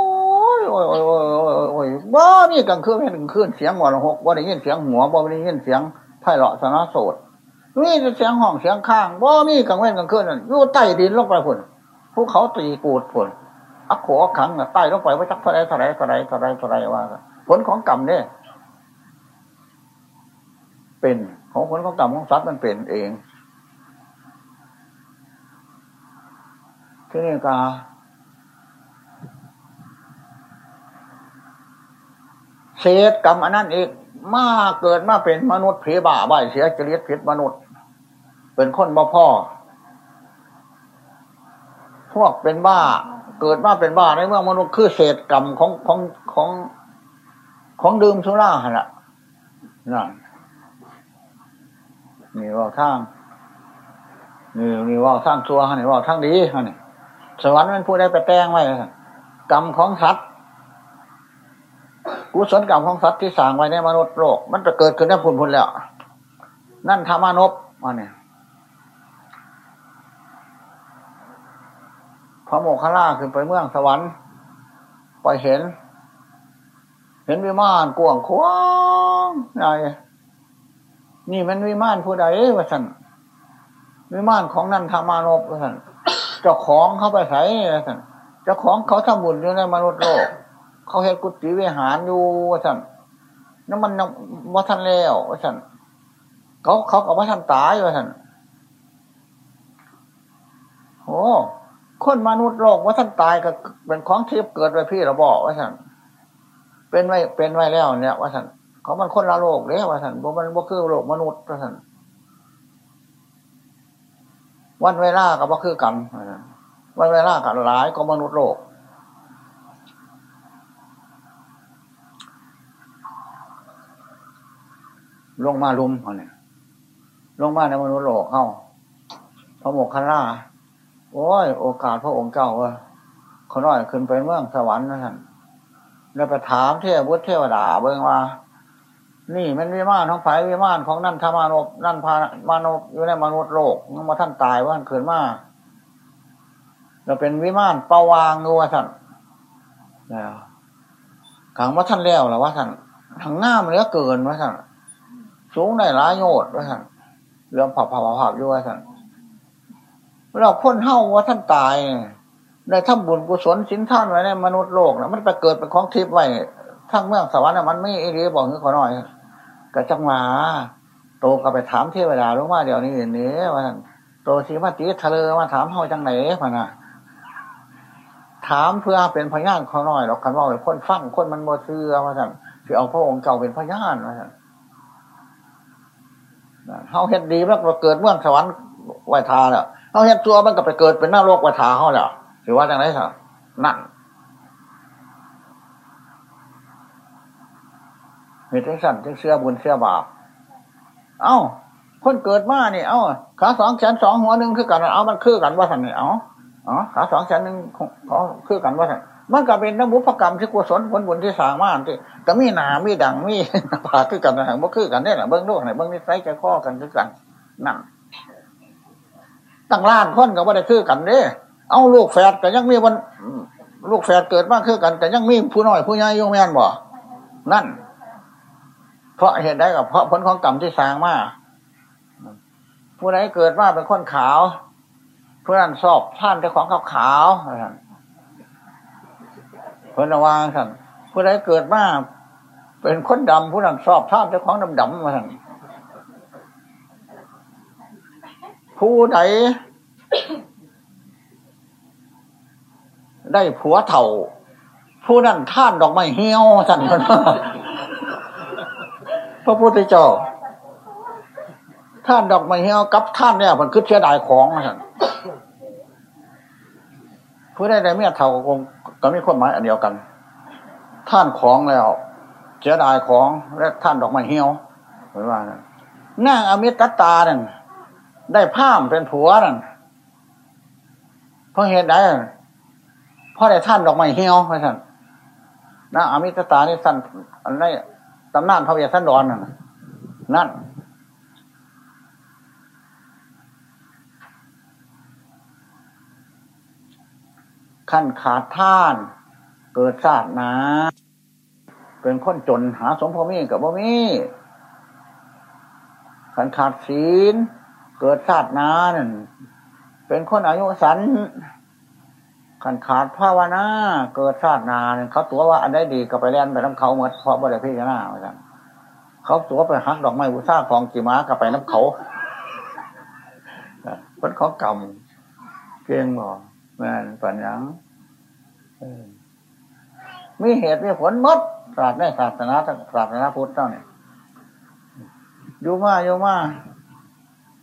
ยโอ้ยโอ้ยโอ้ยโอ้ยบ้านี่กลางคืนไม่กลางคืนเสียงวันละหกว่าได้ยินเสียงหัวบ่ได้ยินเสียงไพ่เลาะสนาโสดนี่เสียงห้องเสียงข้างบ่มีกลางเว้นกลางคืนนั่นอยู่ใต้ดินลงไปพุ่นภูเขาตีปูดพุ่นอักโขอักขังใต้ลงไปไว่าจักเท่าไรเท่าไรเท่าไรเท่าไรเท่าไรว่า ผลของกรรมเนี่ย เป็นของผลของกรรมของสัตว์มันเป็นเองที่นี่กาเศษกรรมอันนั้นอีกมาเกิดมาเป็นมนุษย์ผีบ่าใบเสียจริตผิดมนุษย์ เป็นคนบ่พ่อ พวกเป็นบ้า เกิดมาเป็นบ้าในเมื่อมนุษย์คือเศษกรรมของของของ ของดื่มสุราหละนั่นนี่ว่าทางนี่นี่ว่าทางตัวฮะนี่ว่าทางดีฮะนี่สวรรค์มันพูดได้ไปแป้งไว้กรรมของสัตว์กุศลกรรมของสัตว์ที่สร้างไว้ในมนุษย์โลก มันจะเกิดขึ้นได้ผลผลแล้ว นั่นธรรมานพมาเนี่ยพระโมคคัลลาขึ้นไปเมืองสวรรค์ไปเห็น เห็นวิมานกวงควงใหญ่นี่มันวิมานผู้ใดวะสันวิมานของนันทามานพวะสันเจ้าของเขาไปใส่วะสันเจ้าของเขาทำบุญอยู่ในมนุษย์โลก เขาเห็นกุฏิวิหารอยู่วะสันนั่นมันวัฒนแล้ววะสันเขาเขากับวัฒนตายวะสันโอ้คนมนุษย์โลกว่าท่านตายก็เป็นของทิพย์เกิดไปพี่เราบอกว่าท่าน เป็นไว้เป็นไว้แล้วเนี่ย ว่าท่านเขามันคนละโลกเลยว่าท่านบ่มันบ่คือโลกมนุษย์ว่าท่านวันเวลากับว่าคือกันวันเวลากันหลายก็มนุษย์โลก ลงมาลุมเขาเนี่ยลงมาในมนุษย์โลกเข้าพระโมกขล่าโอ้ย โอกาสพระองค์เจ้าว่าเขาน้อยขึ้นไปเมืองสวรรค์นะท่าน แล้วไปถามเทพบุตรเทวดาเบิ่งว่า นี่มันวิมานของไผ่วิมานของนั่นธรรมานบนั่นพามานบอยู่ในมนุษย์โลกมันมาท่านตายว่าเกิดมาเราเป็นวิมานปาวางงูว่าท่านแล้วขังว่าท่านแล้วหรอว่าท่านทางหน้ามันเหลือเกินว่าท่านสูงได้ายโยดว่าท่านเรื่องผับผับผับอยู่ว่าท่านเราพ้นเท่าว่าท่านตาย ได้ทำบุญกุศลสินท่านไว้ในมนุษย์โลกนะมันไปเกิดเป็นของทิพย์ไว้ทั้งเมืองสวรรค์มันไม่อีรีบอกให้ขอหน่อยกระจังหวาโตก็ไปถามเทวดารู้ว่าเดี๋ยวนี้เนี้ว่าท่านโตสีมาตีทะเลมาถามเฮาจังไหนพะนะถามเพื่อเป็นพยานขาหน่อยหรอกคันว่าไอ้คนฟังคนมันโมเชื่อว่าท่านที่เอาพระองค์เก่าเป็นพยานว่าท่านเฮาเห็นดีแล้วเกิดเมืองสวรรค์ไวทาแล้วเฮาเห็นตัวมันก็ไปเกิดเป็นหน้าโลกไวทาเขาแล้ว ถือว่าจังไรสินั่นเหตุสั่นจึงเสื้อบุญเสื้อบาป เอ้า คนเกิดมาเนี่ยเอ้า ขาสองแขนสองหัวหนึ่งคือกัน เอามันคือกันว่าสันเนี่ยเอ้าอ๋อขาสองแขนหนึ่งของคือกันว่าสันมันก็เป็นนบุพกรรมที่กุศลผลบุญที่สร้างมาที่ก็มีหนามีดังมีผาคือกันนะบ่คือกันได้หรอเบิ้องลูกไหนเบิ้องนิสัยใจข้อกันคือกันนั่นตั้งล้านคนก็บ่ได้คือกันเด้ เอาลูกแฝดแต่ยังมีวันลูกแฝดเกิดมากคือกันแต่ยังมีผู้น้อยผู้ใหญ่ยงแม่นบ่นั่น เพราะเหตุใดกับเพราะผลของกรรมที่สร้างมาผู้ใดเกิดมาเป็นคนขาวผู้นั้นสอบท่านเจ้าของขาวขาวคนระวังท่านผู้ใดเกิดมาเป็นคนดำผู้นั้นสอบท่านเจ้าของดำดำมาท่านผู้ใด ได้ผัวเถ่า ผู้นั้นท่านดอกไม้เหี่ยวสั่นคนพระพุทธเจ้า ท่านดอกไม้เหี่ยวกับท่านเนี่ยมันคือเสียดายของสั่นผู้ได้ได้เมียเท่าคงก็มีคนหมายอันเดียวกัน ท่านของแล้วเสียดายของและท่านดอกไม้เหี่ยวเหมือนว่านั่งอมิตตานั่นได้ผ้ามเป็นผัวนั่นเพราะเหตุใดเพราะได้ท่านดอกไม้เหี่ยวไระท่านนะอมิตตานี่สั้นอันนี้ตำนานพระเวสสันดรนั่นนั่นขั้นขาดท่าน เกิดศาสนาเป็นคนจนหาสมพมีกับบ่มีขันขาดศีล เกิดศาสนานั่นเป็นคนอายุสัน ขันขาดภาวนาเกิดชาตินาเขาตัวว่าอันได้ดีก็ไปเล่นไปน้ำเขาเหมือนเพราะบริพิจารณาเหมือนกันเขาตัวไปหักดอกไม้บุษาของกีม้ากับไปน้ำเขาเป็นของกรรมเพียงบอกแม่นปัญญังมีเหตุมีผลมดศาสตร์ในศาสนาศาสนาพุทธเจ้าเนี่ยอยู่มาอยู่มา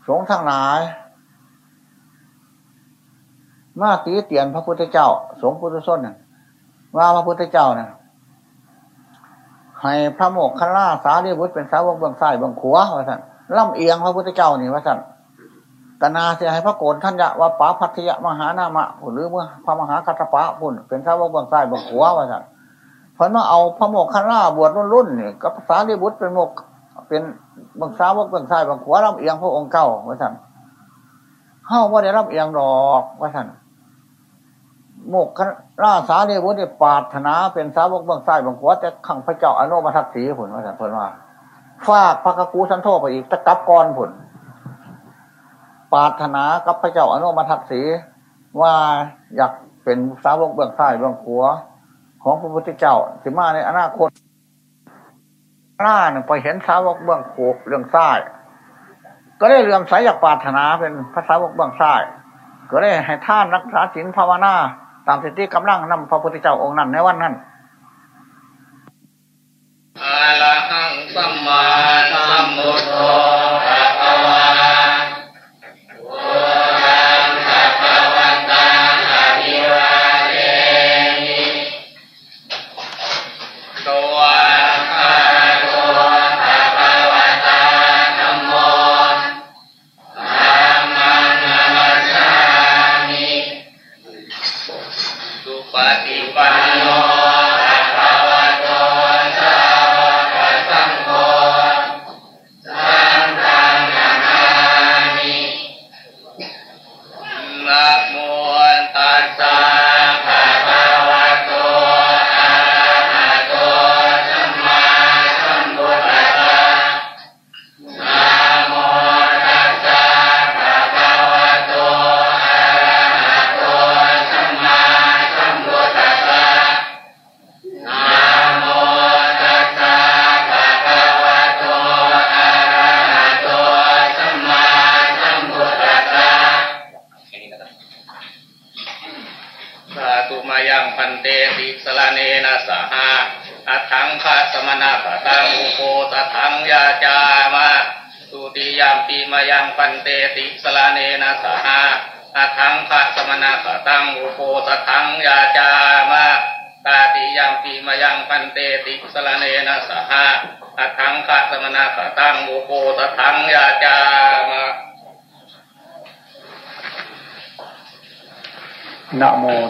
สงทั้งหลาย มาตีเตียนพระพุทธเจ้า สงพุทธส้นน่ว่าพระพุทธเจ้าน่ะให้พระโมกขล่าสารีบุตรเป็นสาวกเบื้องซ้ายเบื้องขวาว่าสั่นล่ำเอียงพระพุทธเจ้านี่ว่าสั่นตนาเสียให้พระโกนท่านยะว่าป๋าพัทยะมหานามะหรือเมื่อพระมหาคัตปะพุ่นเป็นสาวกเบื้องซ้ายเบื้องขวาว่าสั่นเพราะว่าเอาพระโมกขล่าบวชรุ่นรุ่นนี่กับสารีบุตรเป็นโมกเป็นเบื้องซ้ายเบื้องซ้ายเบื้องขวาล่ำเอียงพระองค์เก้าว่าสั่นเฮ้าว่าได้รับเอียงดอกว่าสั่น โมกราสาเนวุฒิปาถนาเป็นสาวกเบื้องซ้เบื้องขวาแต่ขังพระเจ้าอนุมาทักษีผลว่าสันผลว่าฟากพระกกูสันโทไปอีกตะกับกรผลปาถนากับพระเจ้าอนุมาทักษีว่าอยากเป็นสาวกเบื้องซ้เบื้องขวาของพระพุทธเจ้าถึงมาในอนาคตหน้าหนึ่งไปเห็นสาวกเบื้องขวาเรื่องซ้ก็ได้เรื่อมใสอยากปาถนาเป็นพระสาวกเบื้องซ้ก็ได้ให้ท่านรักษาศีลภาวนา ตามสิทธิกำลังนำพระพุทธเจ้าองค์นั้นในวันนั้นอะระหังสัมมาสัมพุทโธ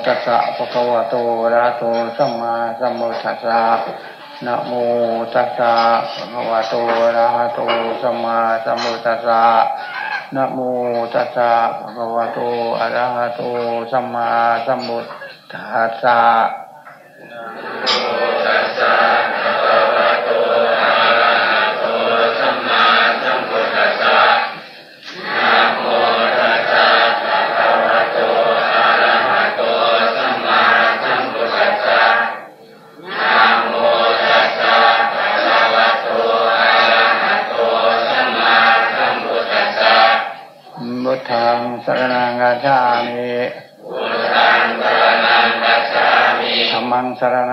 ตัสสะภะคะวะโตอะระหะโตสัมมาสัมพุทธัสสะนะโมตัสสะภะคะวะโตอะระหะโตสัมมาสัมพุทธัสสะนะโมตัสสะภะคะวะโตอะระหะโตสัมมาสัมพุทธัสสะ รร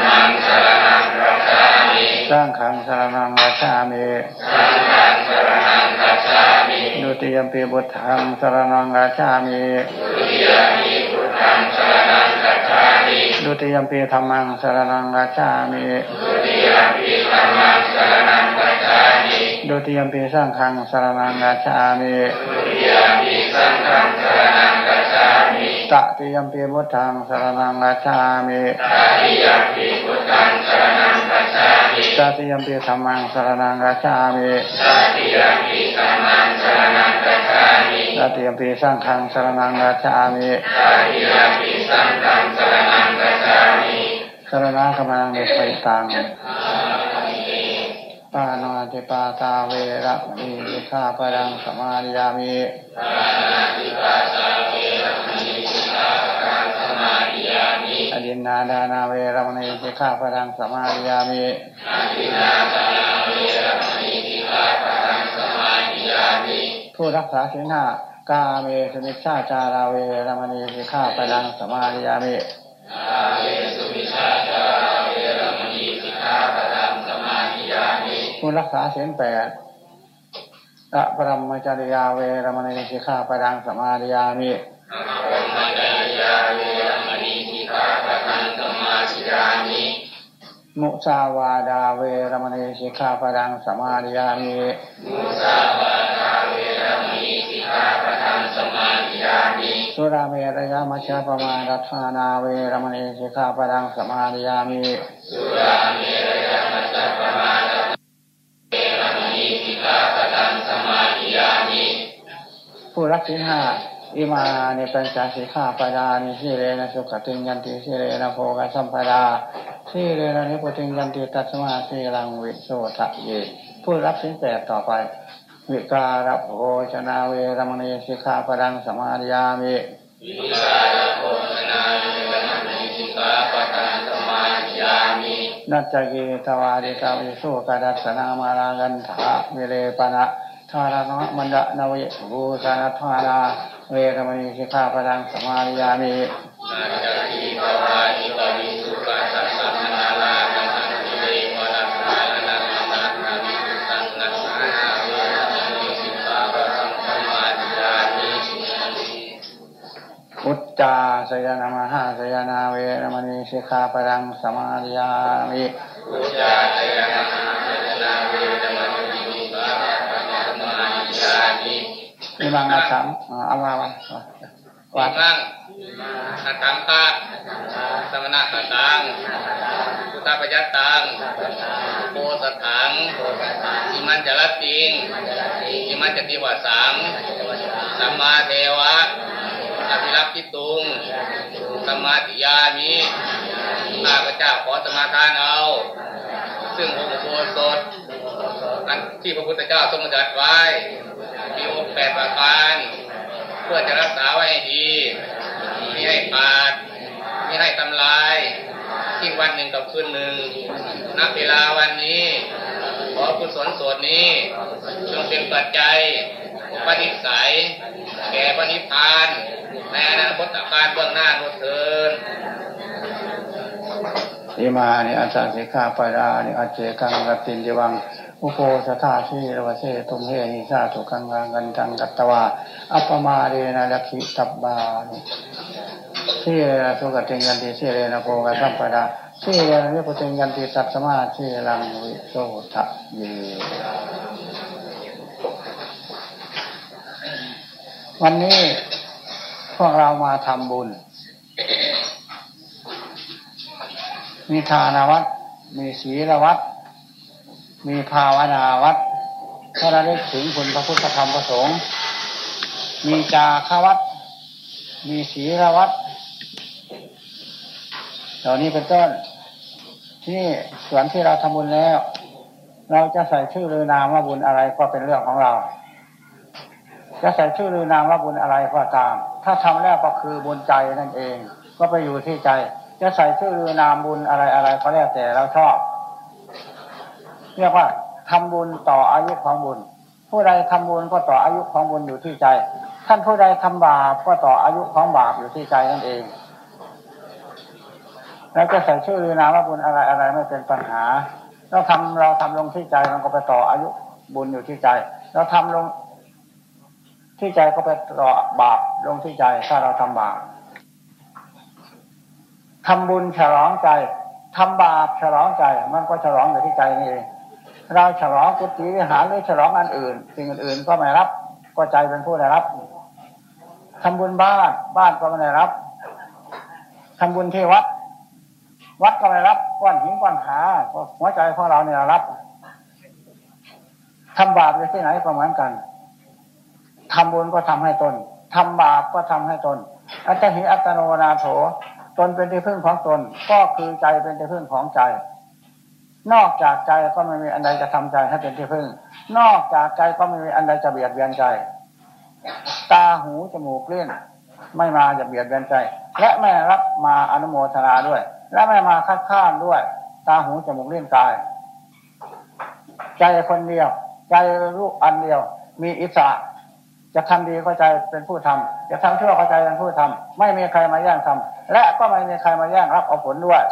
มังสรนังกัจฉามิสังฆังสรนังกัจฉามิดุติยมปีบุตทังสรนังกัจฉามิดุติยมปีธรรมังสรนังกัจฉามิดุติยมปีสังฆังสรนังกัจฉามิตติยมปีบุ ตทังสรนังกัจฉามิตติยมปีธรรมังสรนังกัจฉามิตติยมปีสังฆังสรนังกัจฉามิสรณะกำลังเดชไปตังปานาติปาตาเวระมณีสิกขาปรังสมาธิยามิ นนาดานาเวระมณีสิกขาปรังสมาธิยามิผู้รักษาศีลห้ากาเมสุมิชฌาจาราเวระมณีสิกขาปรังสมาธิยามิผู้รักษาศีลแปดอะปรมจริยาเวรมณีสิกขาป มุสาวาดาเวรมณีสิกขาปดังสมาธิยามิมุสาวาดาเวรมณีสิกขาปดังสมาธิยามิสุราเมรยามัชฌะปมารัฐานาเวรมณีสิกขาปดังสมาธิยามิสุราเมรยามัชฌะปมารัานาเวรมณีสิกขาปดังสมาธิยามิผู้รักศีลห้า อิมาเนปัญจสิกขาปดานิสิเรนะสุขติงยันติสิเรนะโภกสัมปดาสิเรนะนิพุติงยันติตัสมาสีลังวิโสทะเยผู้รับศีลแปดต่อไป วิการะโภชนาเวรมณีสิกขาปดังสมาธิยามินัจจเกตวาดิกาวิสุกดัสสนามารากันถาวิเลปนะ ทารณะมันดะนวิบูชานัทานาเวรมณีสิกขาปดังสมาธิยามิอุจจาสยนามหาสยนาเวรมณีสิกขาปดังสมาธิยามิมีบางอา สัมอ่าเอามาวันวัวัดดมั่งอาตังคะสมณะกตังพุทธปยัตตังโพสถังอิมันจรติงอิมันจติวสังสัมมาเทวะอภิรักษ์ิตุงสมาติยามิข้าพเจ้าขอสมาทานเอา ซึ่งองค์โบสถ อันที่พระพุทธเจ้าทรงจัดไว้ มีองค์แปดประการ เพื่อจะรักษาไว้ให้ดีไม่ให้ขาดไม่ให้ทำลาย ที่วันหนึ่งกับคืนหนึ่งนับเวลาวันนี้ ขอกุศลส่วนนี้จงเป็นปัจจัยปฏิสัย แก่ปณิพานในอนาคตการเบื้องหน้าโนเทินอิมานิอัจฉริกาปรานิอัจเจกังกัตตินจิวัง อุโพสถาชีรวเสตุมเฮหิชาตุกังกังกันจังกัตตวา อัปมาเรนะลักขิตับบานิที่เรนะสุกติยันติที่เรนะโกกัสัมปดาที่เรนะวิปุติยันติสัตสมาที่ลังวิโสทะเยวันนี้พวกเรามาทำบุญ มีทานวัดมีศีลวัด มีภาวนาวัดพระระลึกถึงคุณพระพุทธธรรมประสงค์ มีจาควัด มีศีลวัดเหล่านี้เป็นต้น ที่ส่วนที่เราทำบุญแล้ว เราจะใส่ชื่อหรือนามว่าบุญอะไรก็เป็นเรื่องของเรา จะใส่ชื่อหรือนามว่าบุญอะไรก็ตาม ถ้าทำแล้วก็คือบุญใจนั่นเอง ก็ไปอยู่ที่ใจ จะใส่ชื่อหรือนามบุญอะไรอะไรก็แล้วแต่เราชอบ เรียกว่าทำบุญต่ออายุของบุญ ผู้ใดทำบุญก็ต่ออายุของบุญอยู่ที่ใจ ท่านผู้ใดทำบาปก็ต่ออายุของบาปอยู่ที่ใจนั่นเอง แล้วจะใส่ชื่อหรือนามว่าบุญอะไรอะไรไม่เป็นปัญหา เราทำเราทำลงที่ใจมันก็ไปต่ออายุบุญอยู่ที่ใจ เราทำลงที่ใจก็ไปต่อบาปลงที่ใจถ้าเราทำบาปทำบุญฉลองใจทำบาปฉลองใจ มันก็ฉลองอยู่ที่ใจนี่เอง เราฉลองกุฏิวิหารหรือฉลองอันอื่น สิ่งอื่นก็ไม่รับ ก็ใจเป็นผู้ได้รับทำบุญบ้านบ้านก็ไม่ได้รับทำบุญที่วัด วัดก็ไม่รับก้อนหินก้อนหาหัวใจของเราเนี่ยรับทำบาปอยู่ที่ไหนก็เหมือนกันทำบุญก็ทำให้ตนทำบาปก็ทำให้ตน อัตหิอัตโนนาโถตนเป็นที่พึ่งของตน ก็คือใจเป็นที่พึ่งของใจ นอกจากใจก็ไม่มีอันใดจะทำใจให้เป็นที่พึ่ง นอกจากใจก็ไม่มีอันใดจะเบียดเบียนใจ ตาหูจมูกเลี้ยนไม่มาจะเบียดเบียนใจ และไม่รับมาอนุโมทนาด้วย และไม่มาคัดค้านด้วย ตาหูจมูกเลี้ยนกาย ใจคนเดียว ใจรู้อันเดียว มีอิสระจะทำดีก็ใจเป็นผู้ทำจะทำชั่วก็ใจเป็นผู้ทำไม่มีใครมาแย่งทำและก็ไม่มีใครมาแย่งรับเอาผลด้วย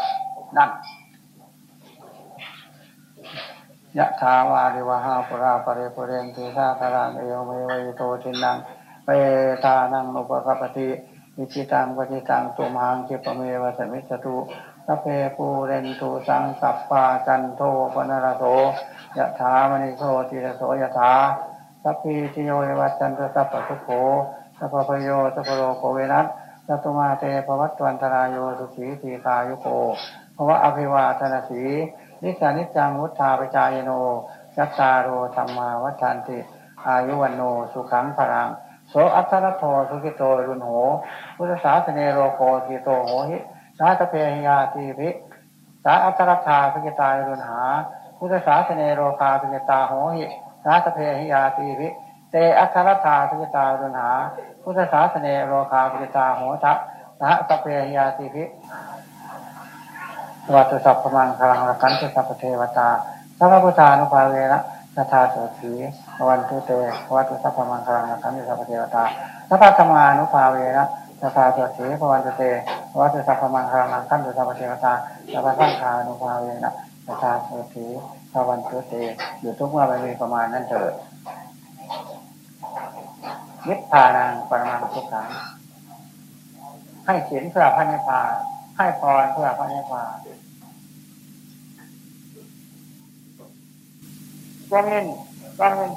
นั่น ยะถาวาริวะหาปูรา ปะริปูเรนติสาคะรังเอวะเมวะ อิโตทินนังเปตานังอุปะกัปปะติ อิจฉิตังปัตถิตังตุมหัง ขิปปะเมวะ สะมิชฌะตุ สัพเพปูเรนตุสังกัปปาจันโทปัณณะระโสยะถา มะณิโชติระโสยะถาสัพพีติโย วิวัชชันตุ สัพพะทุกโขสัพพะภะโยสัพพะโรโค วินัสสะตุมาเต ภะวัตวันตะราโยสุขีทีฆายุโก ภะวะ อะภิวาทะนะสี ลิสสะ นิจจังวุฑฒาปะจายิโน จัตตาโรธัมมาวัฑฒันติ อายุวัณโณ สุขัง พะลังโสอัตถะลัทโธ สุขิโต วิรุฬโหพุทธะสาสะเน อะโรโค สุขิโตโหหิสะหะ สัพเพหิ ญาติภิสาอัตถะลัทธาสุขิตา วิรุฬหา พุทธะสาสะเน อะโรคาสุขิตาโหหิ สะหะ สัพเพหิ ญาติภิเตอัตถะลัทธาสุขิตา วิรุฬหา พุทธะสาสะเน อะโรคาสุขิตาโหถะ สะหะ สัพเพหิ ญาติภิ ภะวะตุสัพพะมังคะลังรักขันตุสัพพะเทวะตาสัพพะพุทธานุภาเวนะสะทาโสตถี ภะวันตุเต ภะวะตุสัพพะมังคะลังรักขันตุสัพพะเทวะตาสัพพะธัมมานุภาเวนะสัทธาโสถีวันตุเตวัตุสัพพมังคลังรักันตุสัพเทวตาสัพพสังฆานุภาเวนะสัทธาโสถีวันตุเตอยู่ทุกเมื่อไม่มีประมาณนั้นเถิดนิพพานังปรมาทุกขังให้เขียนเพื่อพระนิพพาน ให้พรเพื่อพระนิพพานก็เงินก็เงิน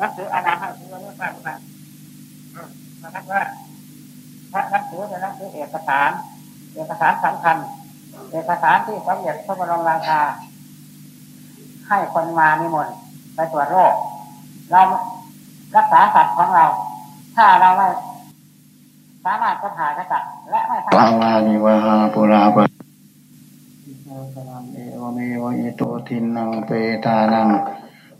นังสืออาณาให้ซื้อเรื่องมากมากนะครับว่าพระนังสือเป็นหนังสือเอกสาร เอกสารสำคัญ เอกสารที่สมเด็จพระบรมราชาให้คนมานิมนต์ไปตรวจโรค เรารักษาสัตว์ของเรา ถ้าเราไม่ สามารถปัญหากษัตริย์และไม่ทำลาวานิวาปุราปะสลามเอวเมวอิโตทินังเปตานัง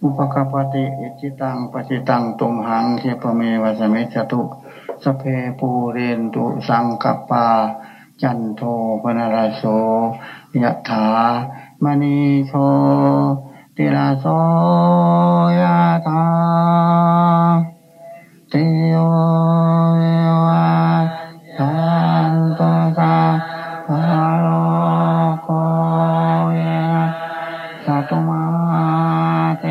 อุปกปติอิจิตังปจิตังตุมหังเทปเมวสมิจตุสเพปูเรนตุสังกปา จันโทปนรโสยะถามณีโชติลาโสยะถาติโย ตุมาเต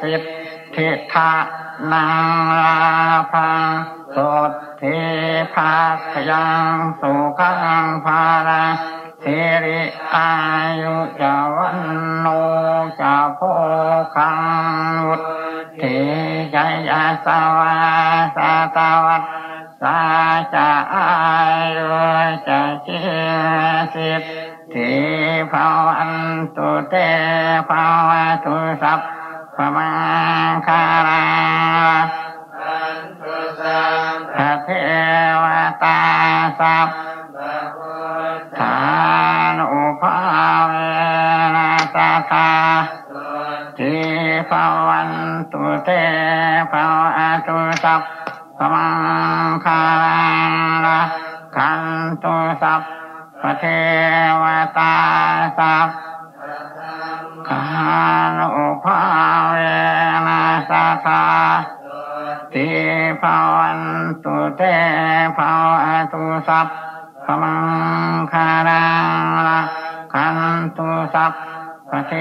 สิทธิทานังลาพังสดเทภาคยังสุขังภาราสิริอายุจาวันโนจาโพคังวุฒิจยาสวาสตาวัตสาจะอายุจะชิสิทธิภาวันตุเตภาวะตุสัพ พมังคาราพระเทวตาสัพฐานอุภาเวนะสัทาทีภวันตุเตภวะตุสัพพมังคาราคันตุสัพพระเทวตาสัพ เวนะสัทธาติภาวันตุเตภาวะตุสัพพมังคารังคันตุสัพพเท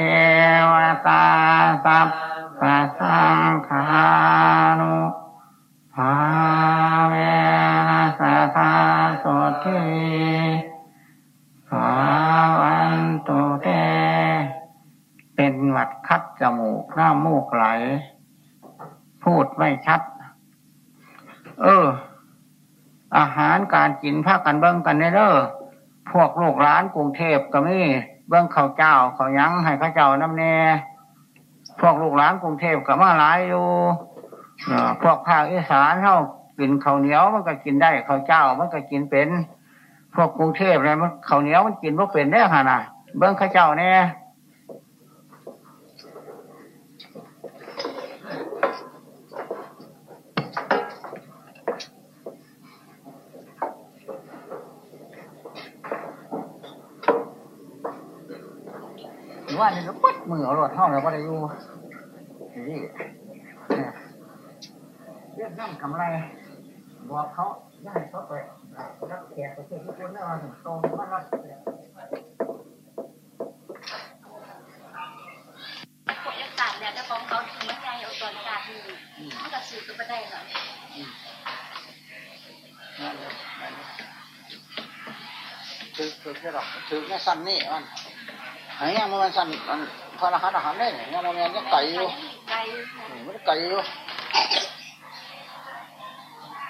วตาสัพพสังขานุ น้ำมูกไหล พูดไม่ชัด เออ อาหารการกินพักกันเบิ้งกันเด้อพวกลูกหลานกรุงเทพก็มีเบื้องเขาเจ้าเขายั้งให้เข้าเจ้าน้ำแน่พวกลูกหลานกรุงเทพก็มาหลายอยู่พวกภาคอีสานเท่ากินข้าวเหนียวมันก็กินได้ข้าวเจ้ามันก็กินเป็น พวกกรุงเทพอะไรมันข้าวเหนียวมันกินบ่เป็นได้ขนาดเบื้องเข้าเจ้าแน่ ว่านี่ก็ปัดมือเอารถห้องแล้วก็ได้อยู่นี่เนี่ยเรียกน้ำกำไรบอกเขาได้เขาไปรับแขกไปเที่ยวทุกคนแล้วตรงมารับแขกพวกยังตัดเนี่ยเจ้าของเขาทำยังไงเอาตอนตัดนี่มันก็สืบไปได้หรอถือถือแค่ดอกถือแค่สั้นนี่มัน หายยังมันสั้นมันพระรหัสอาหารได้เนี่ยยังมันยังไก่อยู่ไกลมันไก่อยู่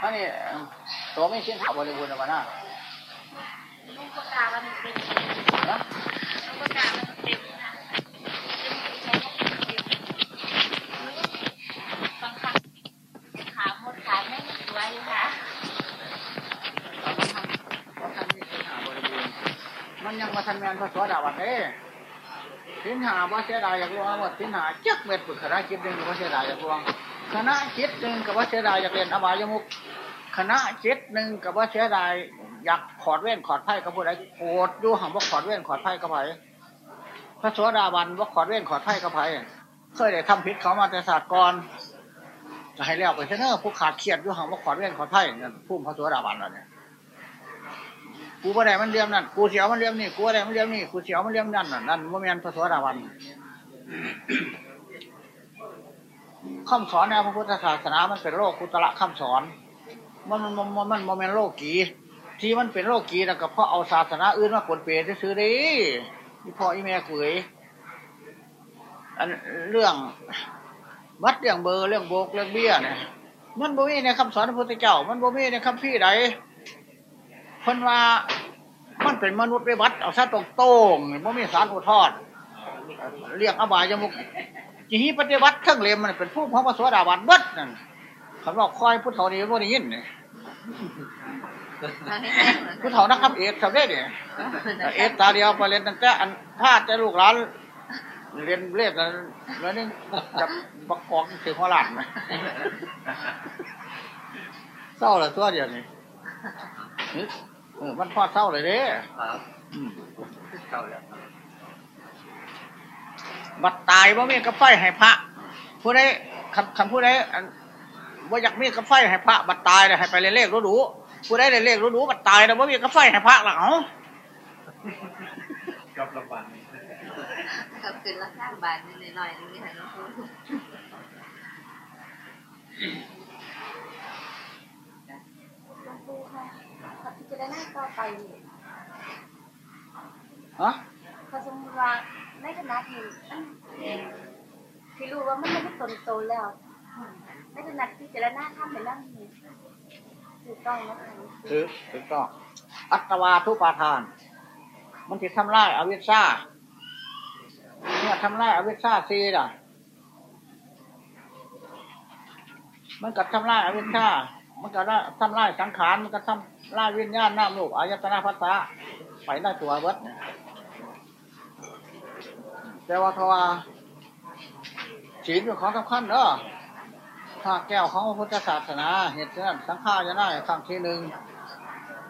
อันนี้ตัวไม่ชิ้นถาบริบูรณ์หรอกนะลูกกามันเป็นนะลูกกามันเป็นนะบางครั้งขาหมดขาไม่สวยค่ะมันยังมาทันแมนพระสวัสดิ์วันเด้ สินหาว่าเสียดายอยากลวงหมดสินหาจักเม็ดฝึกคณะคิดหนึ่งว่าเสียดายอยากลวงคณะคิดหนึ่งกับว่าเสียดายอยากเรียนอบายมุกคณะคิดหนึ่งกับว่าเสียดายอยากขอดเว้นขอดไพ่กับผู้ใดโกรธอยู่หังว่าขอดเว้นขอดไพ่กับไผพระสวสดิ์วันว่าขอดเว้นขอดไพ่กับไผเคยได้ทำผิดเขามาแต่ศาสตร์ก่อนจะให้เลี้ยวไปเสนอผู้ขาดเครียดยู่หังว่าขอดเว้นขอดไพ่นั่นพุ่มพระสวสดิ์วันนั่นเนี่ย กูบ่ได้มันเลี้ยมนั่นกูเสียวมันเลี้ยมนี่กูบ่ได้มันเลี้ยมนี่กูเสียวมันเลี้ยมนั่นน่ะนั่นว่าแม่นพระสวัสดิวันคำสอนในพระพุทธศาสนามันเป็นโลกกุตละคำสอน มันมันมันมันโมเมนโลกกีที่มันเป็นโลกกีนะก็เพราะเอาศาสนาอื่นมากดเปรตซื้อดินี่พ่ออีแม่กุยอันเรื่องวัดเรื่องเบอร์เรื่องโบกเรื่องเบี้ยเนี่ยมันบ่มีในคำสอนพระพุทธเจ้า มันบ่มีในคำพี่ใด เพิ่นว่ามันเป็นมนุษย์ไปวัดเอาซะตรงโต้งมันมีสารอุทธรเรียกอบายยมุกจีฮีปฏิวัติเครื่องเล่มมันเป็นผู้ของพระสวสดาวันเบิดนั่นคำว่าคอยผู้เฒ่านี่บ่ได้ยินนี่ผู้เฒ่านะครับ เอกสำเร็จเนี่ยเอกตาเดียวไปเรียนตั้งแต่อันพาดแต่ลูกหลานเรียนเลขแล้วแล้วนี่จับประกอบถึงหัวหลานเศร้าละตัวเดียวนี่ มันพอดเศร้าเลยเด้ครับอืมเข้าแล้วบัดตายว่ามีกับไฟให้พระ ผู้ใดคำคำผู้ใดอันว่าอยากมีกับไฟให้พระ บัดตายเลยให้ไปเรียนเลขรู้ดูผู้ใดเรียนเลขรู้ดูบัดตายแล้วว่ามีกับไฟให้พระละเอ้ากับระบาดกับคืนละข้างบาทนิดหน่อยนึงนี่ค่ะน้องคุณน้องครูค่ะ ถ้าพิจารณาต่อไปนี่ฮะถ้าสมมติว่าในขณะที่มันที่รู้ว่ามันไม่ได้ตนโตแล้วอืมในขณะที่พิจารณาทำไปแล้วนี่ถูกต้องนะคะถือถูกต้อง อัตวาทุปาทาน มันจะทำลายอวิชชาเนี่ยทำลายอวิชชาซีล่ะมันก็ทำลายอวิชชา มันก็ทำลายสังขารมันก็ทำลายวิญญาณน้ำลูกอายตนะพัสสะไปได้ตัวเบิดแต่ว่าทว่าศีลเป็นของสำคัญเนอะถ้าแก้วของพระพุทธศาสนา เหตุฉะนั้นสังฆาจะได้ครั้งที่หนึ่ง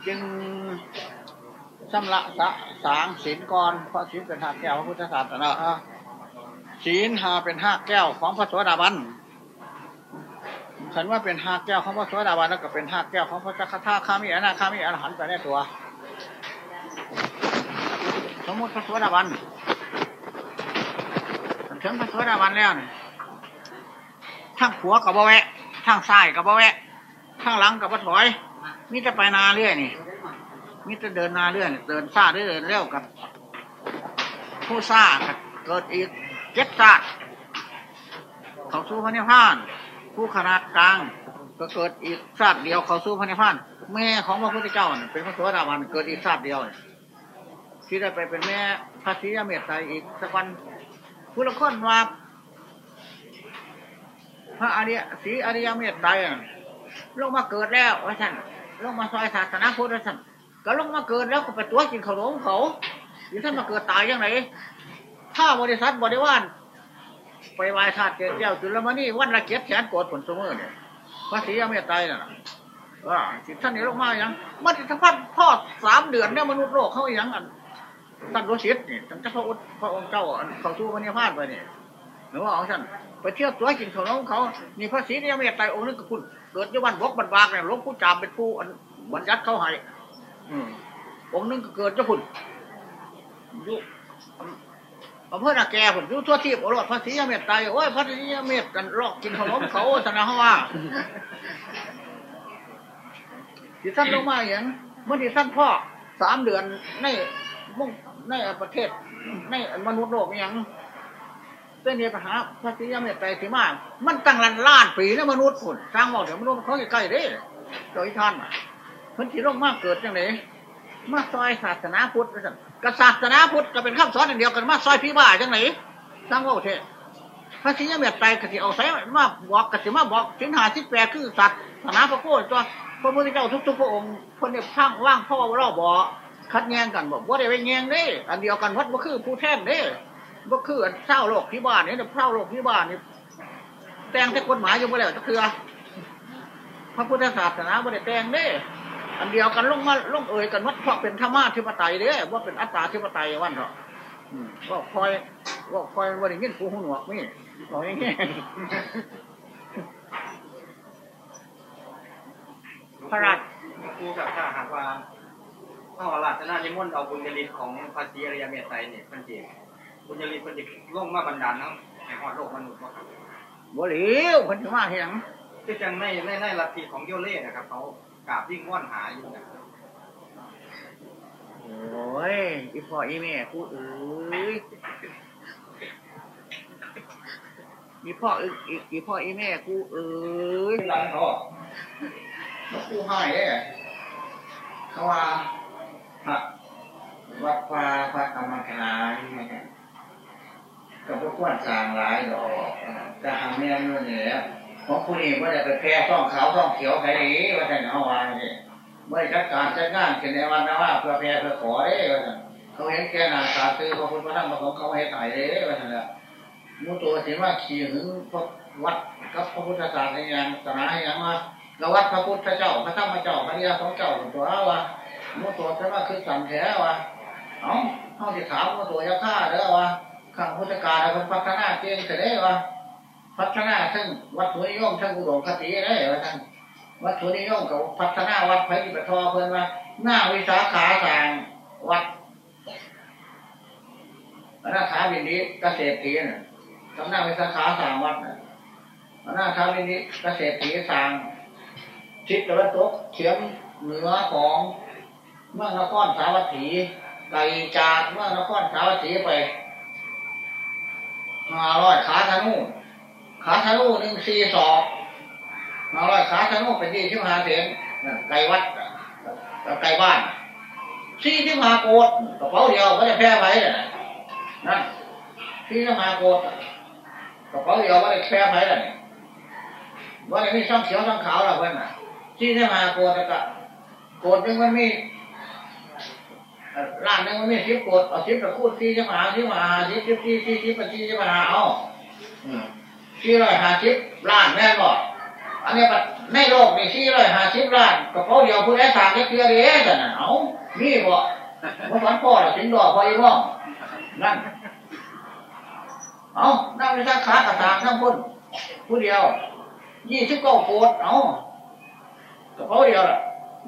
จึงชำระสะสางศีลก่อนเพราะศีลเป็นหาแก้วพระพุทธศาสนาศีลหาเป็นห้าแก้วของพระสวสดาบัน ฉันว่าเป็นหาแก้วของพระสวสดาบันแล้วก็เป็นหาแก้วของพระจักรท่าข้ามีอนาข้ามีอรหันต์ไปในตัว สมมติพระสวสดาบันถึงพระสวสดาบันแล้วเนี่ยทางขวากับบ่แวะทางซ้ายกับบ่แวะทางหลังกับบ่ถอยมีแต่ไปนาเรื่อยนี่มีแต่เดินนาเรื่อยเดินซ่าเรื่อยเร็วกับ ผู้ซ่าเกิดอีกเจ็ดศาเขาสู้พระนิพพาน ผู้ขนาดกลางก็เกิดอีกศาตร์เดียวเขาสู้พระนิพพาน แม่ของพระพุทธเจ้าเป็นพระโสดาบันเกิดอีกศาตร์เดียวที่ได้ไปเป็นแม่พระศรีอเมตไตรอีกสักวันผู้ละคนว่าพระอริยศรีอริยเมตไตรอะลงมาเกิดแล้วว่าท่านลงมาซอยศาสนาพุทธท่านก็ลงมาเกิดแล้วก็ไปตัวกินขนมเขาหรือท่านมาเกิดตายยังไงถ้าบริษัทบริวาร ไปไหว้ธาตุเกศแก้วจุลมณีวันละเกียรติแสนโกดผลสมือเนี่ยพระศรีอเมตไตรน่ะว่าสิท่านนี้ลงมาอย่างมันจะพัดทอดสามเดือนเนี่ยมนุษย์โลกเขาอย่างอันท่านรู้สิทธิ์นี่ท่านเจ้าพระอุตพระองค์เจ้าเขาสู้มันเนี่ยพลาดไปนี่หรือว่าของท่านไปเที่ยวตัวกินขนมเขานี่พระศรีเนี่ยไม่ตายองค์นึงกับคุณเกิดยู่บ้านบกบ้านบากเนี่ยลวงผู้จามเป็นผู้อันบัญญัติเขาให้อืมองค์นึงก็เกิดเจ้าคุณยู่ อำเภอนาแก่ผมอยู่ทั่วที่อรอดพระศรีเมตไตรโอ้ยพระศรีเมตกันลอกกินขนมเขาธนาว่าที่ท่านลงมาอย่างเมื่อที่ท่านพ่อสามเดือนในมุ่งในประเทศในมนุษย์โลกอย่างเส้นเดียวกับหาพระศรีเมตไตรสีมามันตั้งล้านล้านปีแล้วมนุษย์ผุนสร้างบอกเดี๋ยวมนุษย์เขาใกล้ๆเด้โดยท่านเพิ่นที่ลงมากเกิดจังไหนมาซอยศาสนาพุทธ กับศาสนาพุทธก็เป็นคำสอนอย่างเดียวกันมาซอยพี่บ้าจังไหนสร้างว่าเทพระศรีอเมตไตรกสิเอาใส่มาบอกกสิมาบอกสินหาสิแปดคือศาสนาพระโคตรตัวพระพุทธเจ้าทุกๆพระองค์คนเนี่ยช่างว่างพ่อเราบ่คัดแยงกันบอกว่าได้ไปแยงเด้ อันเดียวกันวัดว่าคือผู้แท่นเด้ว่าคืออันเศร้าโลกที่บ้านนี่เศร้าโลกที่บ้านนี่แต่งแต่กฎหมายอยู่บ่แล้วจะคือพระพุทธศาสนาบ่ได้แต่งเด้ อันเดียวกันลงมาลงเอ่ยกันวัดเพราะเป็นธรรมะธิปไตยเด้ว่าเป็นอัตตาธิปไตยวันเถอะว่าคอยว่าคอยว่าอย่างนี้กูหูหนวกนี่บอกอย่างนี้พระราชครูกับถ้าหากว่าพระวราชนานิมนต์เอาบุญญาลิตของภาษีอริยเมตไตรเนี่ยเพิ่นสิบุญญาลิตเพิ่นสิลงมาบันดาลเนาะให้ฮอดโลกมนุษย์บ่ครับบ่เหลียวคนจะมาเห็นที่จังในในในลัทธิของโยเล่นะครับเขา กราบวิ่งว่อนหาอยู่นะครับโอ้ยอีพ่ออีแม่กูเอ้ยอีพ่ออีอีอีพ่ออีแม่กูเอ้ยหลังเขากูให้เด้เขาว่าพระวัดป่าพระกรรมฐานก็พวกควรสร้างหลายดอกจะหาแม่นู่นนี่แหละ ของคุณเองว่าจะไปแพ้ต้องขาวต้องเขียวใครดีว่าแต่เอาวางนี่เมื่อจัดการจัดงานเกิดในวันนว่าเพื่อแพ้เพื่อขอเด้ว่าแต่เขาเห็นแก่หนาตาซื้อพระพุทธพระธรรมพระสงฆ์เขาให้ตายเด้ว่าแต่ละมูตัวสิว่าขี่หึงพระวัดกับพระพุทธศาสนาอย่างศาสนาอย่างมาเราวัดพระพุทธเจ้าพระธรรมเจ้าพระยาของเจ้าตัวว่ามูตัวสิว่าคือสัมแท้ว่าเอ้าเขาจะถามมูตัวยาฆ่าเด้อว่าข้างพุทธการเป็นพัฒนาเก่งเสด็จว่า พัฒนาทั้งวัตถุนิยมทั้งอุดมคติได้ว่าท่านวัตถุนิยมกับพัฒนาวัดไผ่ปทอเพิ่นว่า หน้าวิสาขาสางวัดหน้าขาวินนี้เกษตรถีน่ะทำหน้าวิสาขาสางวัดน่ะหน้าขาวินนี้เกษตรีสางทิศตะวันตกเฉียงเหนือของเมืองนครสาวัตถีไกลจากเมืองนครสาวัตถีไปห้าร้อยขาธนู ขาธนูหนึ่งสี่สองมาร้อยขาธนูเป็นที่ที่มหาเถรไกลวัดไกลบ้านสี่ที่มาโกดกระเป๋าเดียวก็จะแพ้ไว้เลยนั่นสี่ที่มาโกดกระเป๋าเดียวก็จะแพ้ไว้เลยว่าจะมีช่องเขียวช่องขาวเราเพื่อนน่ะสี่ที่มาโกดก็โกดนึงมันมีร้านนึงมันมีสิบโกดเอาสิบตะคูดสี่ที่มหาสิบมหาสิบสิบสี่สี่สิบเป็นสี่ที่มหาเอา สี่ร้อยห้าสิบล้านแม่นบอกอันนี้ปัในโลกนี่สี่ร้อยห้าสิบล้านกระเป๋าเดียวผู้ใดสั่งก็เคือเดียวแต่นั่นเอานี่บอกมันฝันพ่อเราถึงดอกพออีว่องนั่นเอานั่งในสักขากระถางทั้งคนผู้เดียวยี่สิบเก้าโกดเอากระเป๋าเดียวล่ะ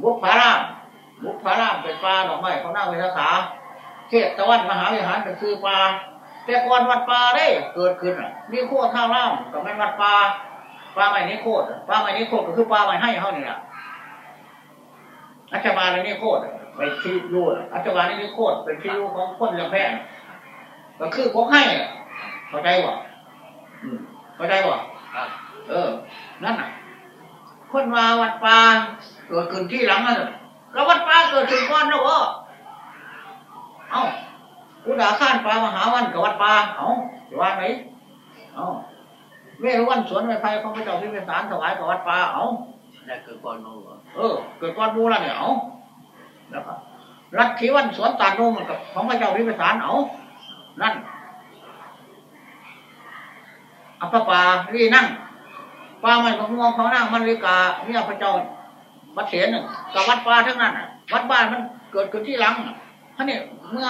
บุกพารามบุกพารามเป็นปลาดอกไม้เขานั่งในสักขาเขตตะวันมหาวิหารเป็นคือปลา แต่ก่อนวัดป่าได้เกิดขึ้นอะมีโคตรท่าล่ามก็ไม่นวัดป่าป่าใหม่นี้โคตรป่าใหม่นี้โคตรก็คือป่าใหม่ให้เขานี่แหละอัจฉริยะนี่โคตรไปที่รูนอัจฉริยะนี่โคตรเป็นที่รูของคนลำแพงก็คือพวกให้อะเข้าใจบ่อืมเข้าใจบ่เออ นั่นน่ะ คนมาวัดป่าเกิดขึ้นที่หลังนั่นน่ะแล้ววัดป่าเกิดขึ้นก่อนแล้วก็เอ้า กูด่าข้านปลามหาวันกับวัดปลาเอ้าจะว่าไหนเอ้าเวรวันสวนไม้ไผ่ของพระเจ้าพิมพิสารถวายกับวัดปลาเอ้าได้เกิดก่อนน้องเหรอเออ เกิดก้อนบูแล้วเนี่ยเอ้าแล้วก็รัฐขีวันสวนตาดโนมกับของพระเจ้าพิมพิสารเอ้านั่นอัปปะปารีนั่งปลาไม่มะม่วงของนั่งมันริกาเนี่ยพระเจ้าวัดเสียนหนึ่งกับวัดปลาทั้งนั้นน่ะวัดบ้านมันเกิดขึ้นที่หลัง ท่านี่เมื่อ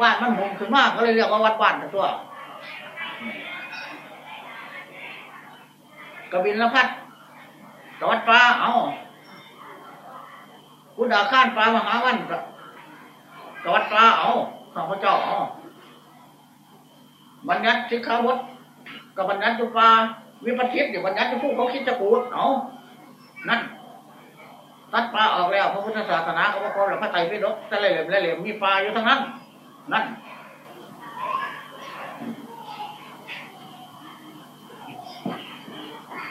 บ้านมันหงขึ้นมากก็เลยเรียกว่าวัดบ้านตัวกบินละพัดกวัดปลาเอากุดาข้านปลามหาวันกวัดปลาเอาข้าพเจ้าเอาบัญญัติสิกขาบทกับบัญญัติจุปาวิปัสสิตเดี๋ยวบัญญัติผู้เขาคิดจะกูดเอานั่น ตัดปลาออกแล้วพระพุทธศาสนาเขาบอกว่าพระไตรปิฎกแต่ละเหลี่ยมละเหลี่ยมมีปลาอยู่ทั้งนั้น นั่น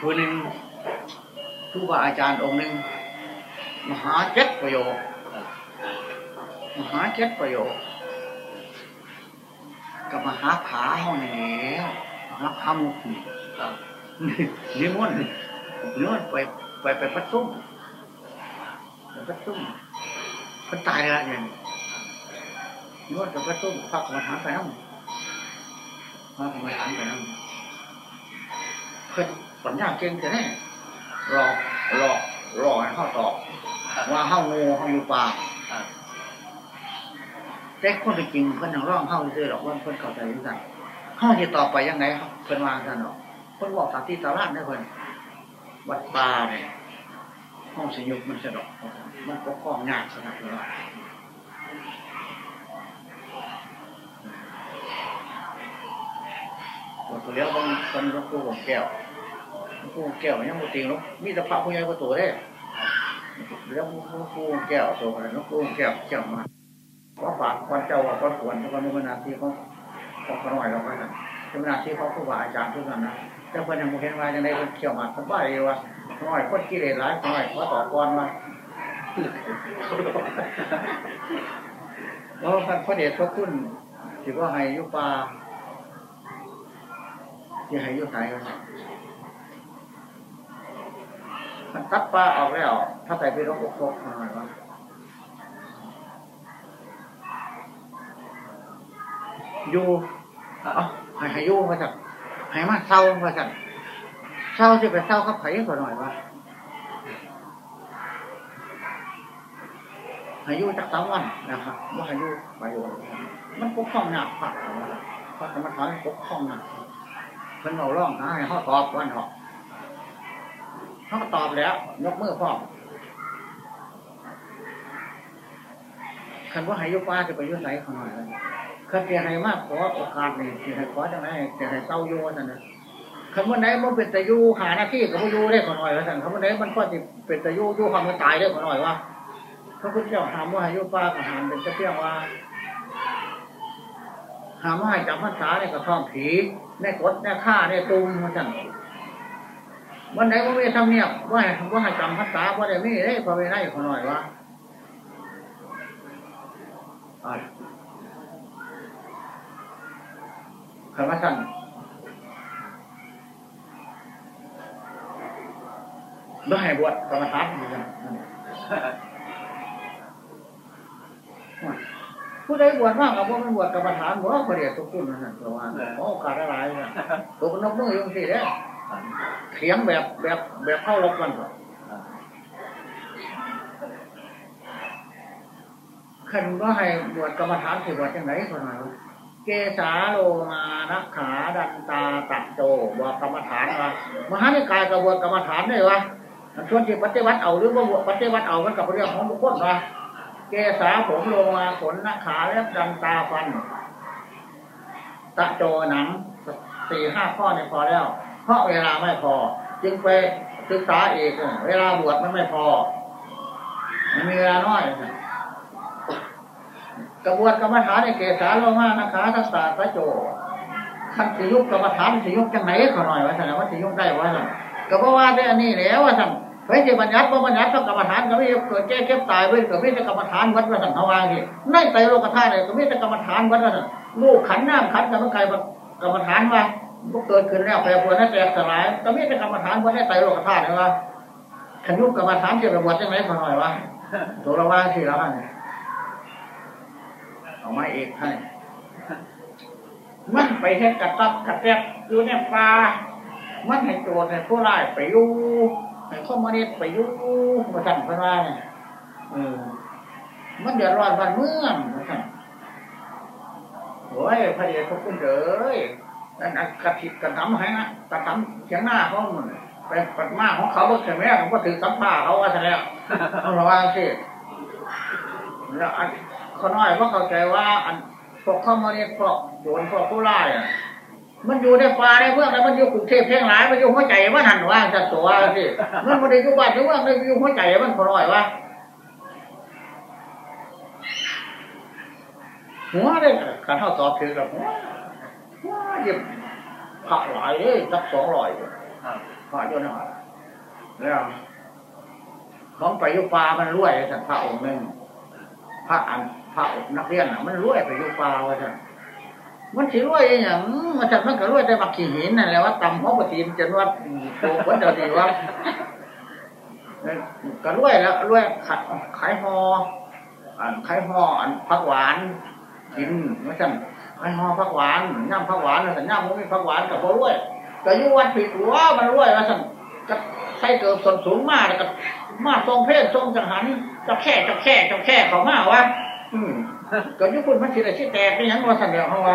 คนหนึ่งครูบาอาจารย์องค์หนึ่งมหาเจ็ดประโยคมหาเจ็ดประโยคกับมหาผาห้องนี้แล้วมหาพามุกนี่ครับนิมนต์นิมนต์ไปไปไปพัดซุ้ม แล้วก็ตุ้มมันตายล้วเนี่ยนวดกับก็ตุ้มพักกรรมาฐานไปน้ำพักกรรมาฐานไปน้ำเพิ่อนปัญญาเก่งแต่แน่รอรอรอให้เข้าตอบว่าเข้างูเข้าอยู่ป่าแต่คนจริงเพิ่อนยังร้องเข้าซื่อหรอกว่าเพิ่อนเข้าใจด้วยกันเข้าที่ต่อไปยังไงครับเพิ่อนวางกันหรอกเพิ่อนบอกสาธิตสาราได้เพิ่อนวัดป่าเนี่ยห้องสยุกมันสะดอก มันปกครองยากสนับเลยว่าตัวเลี้ยวบางคนหลวงปู่ของแก้วหลวงปู่ของแก้วยังมุติงหลวงมีแต่พระผู้ใหญ่ประตูเด้เลี้ยวหลวงปู่ของแก้วตัวอะไรหลวงปู่ของแก้วแก้วมาว่าฝากวันเจ้าว่าวันควรเพราะมันเป็นนาทีของของขน่อยเราไปนะเป็นนาทีของครูบาอาจารย์ทุกท่านนะแต่เพิ่นยังไม่เห็นว่ายังไงเพิ่นเขี่ยวมาสบายเลยว่าขน่อยคนกิเลสร้ายน่อยขอต่อก่อนว่า แล้วท่านพระเดชพระคุณถือว่าให้ยุปาที่ให้ยุไทยมันตัดปลาออกแล้ว ถ้าใส่ไปรบอกครบหน่อยว่าอยู่เอาให้ให้อยู่มาจากให้มาเศร้ามาจากเศร้าที่ไปเศร้าขับไผ่ก่อนหน่อยว่าายุจักสามวันนะครับว่าอายุอายุมันปกครองหนักพระพระกรรมฐานปกครองหนักเพิ่นเอาร่องให้เขาตอบวันเหรอเขาก็ตอบแล้ว ยกมือพ้อมคันว่าให้ยุป้าจะไปยุใสเขาหน่อยคันเสียให้มากขอโอกาสนี่เสียให้ขอจังไรเสียให้เต้าโยนั่นนะคันวันไหนมันเป็นต่ยูหาหน้าที่กับยูได้ขอหน่อยแล้วสั่นคันวันไหนมันก็จะเป็นต่ยูยูความมันตายได้ขอหน่อยว่า พระพุทธเจ้าถามว่าอายุป้ากับหามเป็นเพียงว่า หามว่าให้จำพรรษาในกระท่อมผีในกดในฆ่าในตุมมาสั่งวันไหนว่าไม่ทำเนียบว่าให้ว่าให้จำพรรษาว่าได้ไม่ได้พอไม่ได้ขอหน่อยว่าคำว่าสั่นไม่ให้บวชกรรมฐานอยู่นั่น ผู้ใดบวชมากกับว่ามันบวชกรรมฐานบ่ประเดี๋ยวทุกคนนั่นประมาณโอ้ขาดอะไรนะตัวคนนกมือยังสิเด้เขียงแบบแบบแบบเข้ารบกันก่อนขันว่าให้บวชกรรมฐานสิบวชจังไหนคนนั้นเกสาโลมานักขาดันตาตัดโจบวชกรรมฐานวะมหานิกายกับบวชกรรมฐานได้วะส่วนที่ปฏิวัติเอาหรือว่าบวชปฏิวัติเอามันกับเรื่องของบุคคลวะ เกษาผมลงมาขนนักขาเล็บดันตาฟัน ตะโจหนังสี่ห้าข้อเนี่ยพอแล้ว เพราะเวลาไม่พอ จึงไปศึกษาอีกเวลาบวชมันไม่พอ มันมีเวลาน้อยกระบวนกรรมฐานในเกษาลงมานักขาทักษะตะโจขันสิยุกกรรมฐานสิยุกจังไหนขอหน่อยว่าสั่นว่าสิยุกได้ว่าสั่นก็เพราะว่าได้อันนี้แล้วว่าสั่น ไปที่บัญญัติว่าบัญญัติกรรมฐานก็ไม่เกิดแก้เก็บตายไปก็ไม่ได้กรรมฐานวัดว่าสันทวาที่ในไตรโลกธาตุเลยก็ไม่ได้กรรมฐานวัดว่าสันลูกขันน้ำขันกับมันไก่กรรมฐานว่าพวกเกิดขึ้นแล้วแปรปรวนนั่นแตกสลายก็ไม่ได้กรรมฐานวัดในไตรโลกธาตุเลยว่าขยุกกรรมฐานเกี่ยวกับบวชยังไงมาหน่อยวะตัวละว่าที่ละเนี่ยเอาไม้เอกให้มันไปเฮ็ดกระตับกระแตบอยู่ในป่ามันให้โจรให้ผู้ร้ายไปอยู่ ให้ข้อมาเน็ตไปยู่งมาสั่นพันว่าเนี่ยเออ มันเดือดร้อนบ้านเมืองมาสั่นโอ้ยพระเอกเขาคุณเด้อนั่นกระถิบกระทำให้นะกระทำเสียงหน้าเขามันไปปัดมาของเขาก็เสียแม่เขาก็ถือสัมผ้าเขาว่าซะแล้วเอาระวังสิแล้วอันเขาน้อยว่าเข้าใจว่า อันพวกข้อมาเน็ตพวกโจรพวกผู้ร้ายอะ มันอยู่ในป่าในเมืองแล้วมันอยู่กรุงเทพเพียงหลายมันอยู่หัวใจมันหันว่างจะตัวสิมันไม่ได้อยู่บ้านอยู่เมืองเลยอยู่หัวใจมันคนน้อยว่าหัวเลยการเท่าตอบคือกับหัวหัวยิบผักหลายเลยสักสองร้อยผักเยอะหน่อยแล้วของไปยู่ป่ามันรวยสัตว์พระองค์หนึ่งพระอันพระนักเรียนอะมันรวยไปยู่ป่าว่าสัตว์ มันสิรวยอย่างมันจะมันก็รวยแต่มาขี่หินนั่นแหละว่าตำหัวปฏินจนว่าโตคนเดียวดีว่าก็รวยแล้วรวยขายขายหออันขายหออันผักหวานกินไม่ใช่ขายหอผักหวานย่ำผักหวานแต่ย่ำมันมีผักหวานกับพอรวยก็ยู่วัดผิดหัวมันรวยว่าสั่นก็ใช้เกิดส่วนสูงมากแล้วก็มาทรงเพศทรงจังหันจะแค่จะแค่จะแค่เขามากวะอืม ก็ยุคุณมันสิได้สิแตกนี่ยังว่าสันเดียวเขาว่า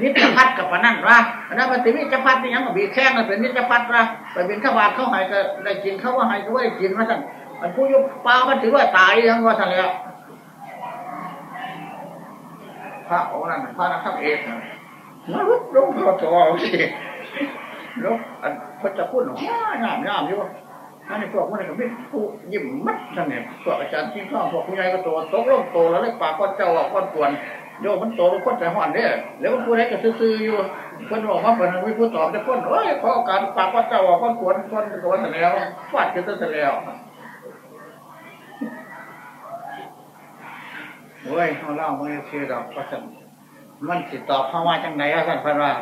นิจพัดกับปนั่นว่าอันนั้นมันติมิจพัดนี่ยังบีแข้งมันเป็นนิจพัดว่าไปเป็นข้าวบาดเข้าหายก็ได้กินเข้าว่าหายก็ว่ได้กินว่าสันมันผู้ยุบปลามันถือว่าตายยังว่าสันเดียวพระองค์นั้นพระนักรรมเอกนะลุกลุกพอตัวสิลุกอันพระจะพูดหนุ่มงามงามอยู่ อันนี้พวกมันก็ไม่ผู้ยิ้มมัดนั่นเนี่ยพวกอาจารย์ที่ข้องพวกผู้ใหญ่ก็โตตกลงโตแล้วเลยปากก้อนเจ้าก้อนกวนโยมันโตเป็นคนใจห่อนเนี่ยแล้วมันผู้ใดก็ซื่ออยู่คนบอกว่าเป็นวิผู้ตอบแต่คนเอ้ยขอการปากก้อนเจ้าก้อนกวนก้อนตัวเสร็จแล้วฟาดกันเสร็จแล้วโอ้ยเขาเล่าไม่ชื่อดอกก็สั่นมันติดตอบเข้ามาจังไหนอะสั่นพันว่า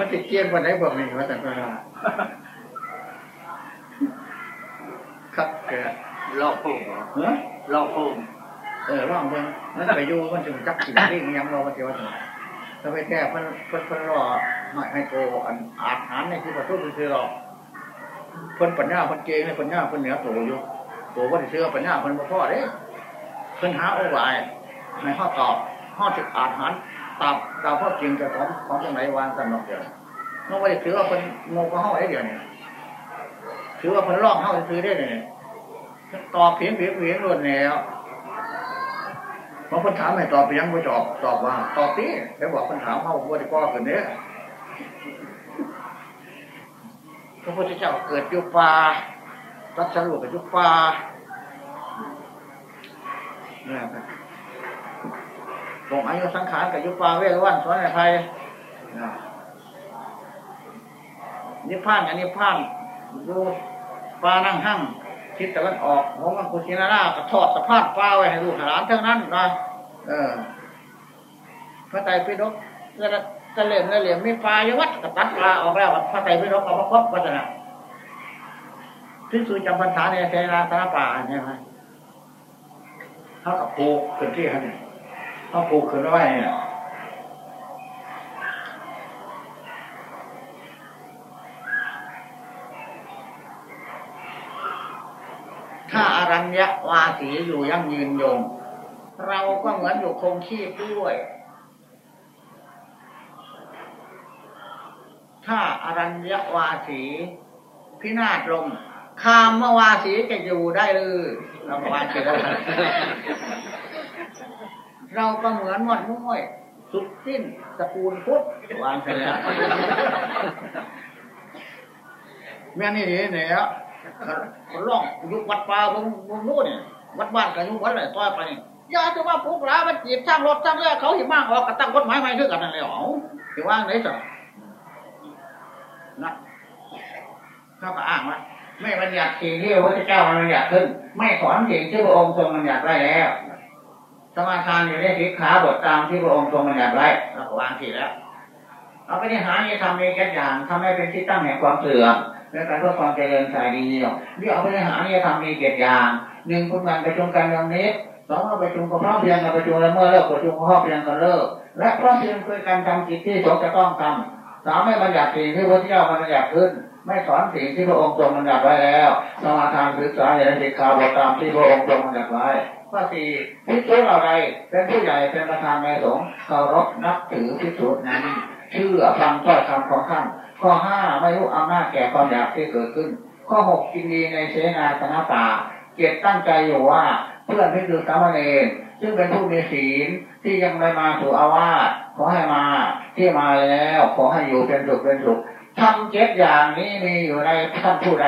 มันติดเกียนวันไหนบอกนี่ว่าสั่นพันว่า ครับแกลอกพุ่งเฮ้ยลอกพุ่งเออร่องเพิ่นมันไปอยู่มันจึงจักกินนี่มันยังรอมาเที่ยวถึงถ้าไปแก้เพิ่นเพิ่นเพิ่นรอให้ให้โตอันอาหารในที่ประตูคือหรอกเพิ่นปัญญาเพิ่นเก่งเลยปัญญาเพิ่นเหนือโตอยู่โตว่าสิเชื่อปัญญาเพิ่นบ่พอเด้เพิ่นหาโอบายให้ฮอดตอบฮอดสิอาหารตามตามข้อจริงแต่ของของจังไหนวางกันเนาะเดี๋ยวน้องว่าถือว่าเพิ่นงงก็เฮาได้เดี๋ยวนี้ ถือว่าเพิ่นร้องเฮาซื้อได้เนี่ยตอบเพียงเพียงเพียงล้วนแล้วบางคนถามให้ตอบไปยังไม่ตอบตอบว่า ตอบดิแล้วบอกคนถามเข้าว่าจะก่อเกิดเนี้ยพระพุทธเจ้าเกิดยุปารัชรูปกับยุปาเนี่ยครับลงอายุสังขารกับยุปาเวรวันสอนในไทยนิพพานกับนิพพาน ดูป่านั่งหั่งทิศตะวันออกหัวมังคุชินาราก็ทอดสะพานฟ้าไว้ให้ลูกหลานทั้งนั้นนะเออ พระไตรปิฎกจะจะเล่มจะเหลี่ยมมีปลายวัดก็ตัดปลาออกแล้วพระไตรปิฎกเอามาครบวัฒนะพิสูจน์จำพรรษาในเทราตาป่าเนี่ยไหมเขากับปลูกขึ้นที่เขาเนี่ยเขาปลูกขึ้นไว้เนี่ย ถ้าอารัญญวาสีอยู่ยั่งยืนยง เราก็เหมือนอยู่คงชีพด้วย ถ้าอารัญญวาสีพินาศลงคามมวาสีจะอยู่ได้เลยเราวาสีได้เราก็เหมือนหมดม้วยสุดสิ้นตระกูลพุทธวางเสียแม่นี่นี่เนี่ย คนร้องยุควัดป่าบงบงนู้นเนี่ยวัดบ้านกับยุควัดอะไรต่อยไปนี่ยาจะว่าพวกเรามันจีบช่างรถช่างเรือเขาหิมากออกกระตั้งกฎหมายใหม่ขึ้นกันนั่นแหละเอาถือว่าไหนสินะเขาก็อ้างว่าไม่บัญญัติสิ่งที่พระเจ้าบัญญัติขึ้น ไม่สอนสิ่งที่พระองค์ทรงบัญญัติไว้แล้วสมาทานอยู่ในสิกขาบทตามที่พระองค์ทรงบัญญัติไว้เราก็วางผิดแล้ว เอาไปที่หานี่ทำในแก่อย่างทำให้เป็นที่ตั้งแห่งความเสื่อม และการเพื่อความเจริญสายดีเดียวเรียกเอาไปในหานี่ทำมีเกียรติอย่างหนึ่งคุณงานประชุมกันอย่างนี้สองเราประชุมก็พร้อมเพียงกันประชุมแล้วเมื่อเลิกประชุมก็พร้อมเพียงกันเลิกและพร้อมเพียงคือการทำกิจที่สงจะต้องทำสามไม่บัญญัติสิ่งที่พระเจ้าบัญญัติขึ้น ไม่สอนสิ่งที่พระองค์ทรงบัญญัติไว้แล้วสมาทานศึกษาอย่างสิกขาบทตามที่พระองค์ทรงบัญญัติไว้ข้อสี่พิสูจน์อะไรเป็นผู้ใหญ่เป็นประธานในสงฆ์เคารพนับถือพิสูจน์นั้นเชื่อฟังถ้อยคำของท่าน ข้อห้าไม่รู้อำนาจแก่ความอยากที่เกิดขึ้น ข้อหกกินดีในเสนาสนะป่าเจ็ดตั้งใจอยู่ว่าเพื่อนพิสุสามเณรซึ่งเป็นผู้มีศีลที่ยังไม่มาสู่อาวาสขอให้มาที่มาแล้วขอให้อยู่เป็นสุขเป็นสุขทำเจ็ดอย่างนี้มีอยู่ในท่านผู้ใด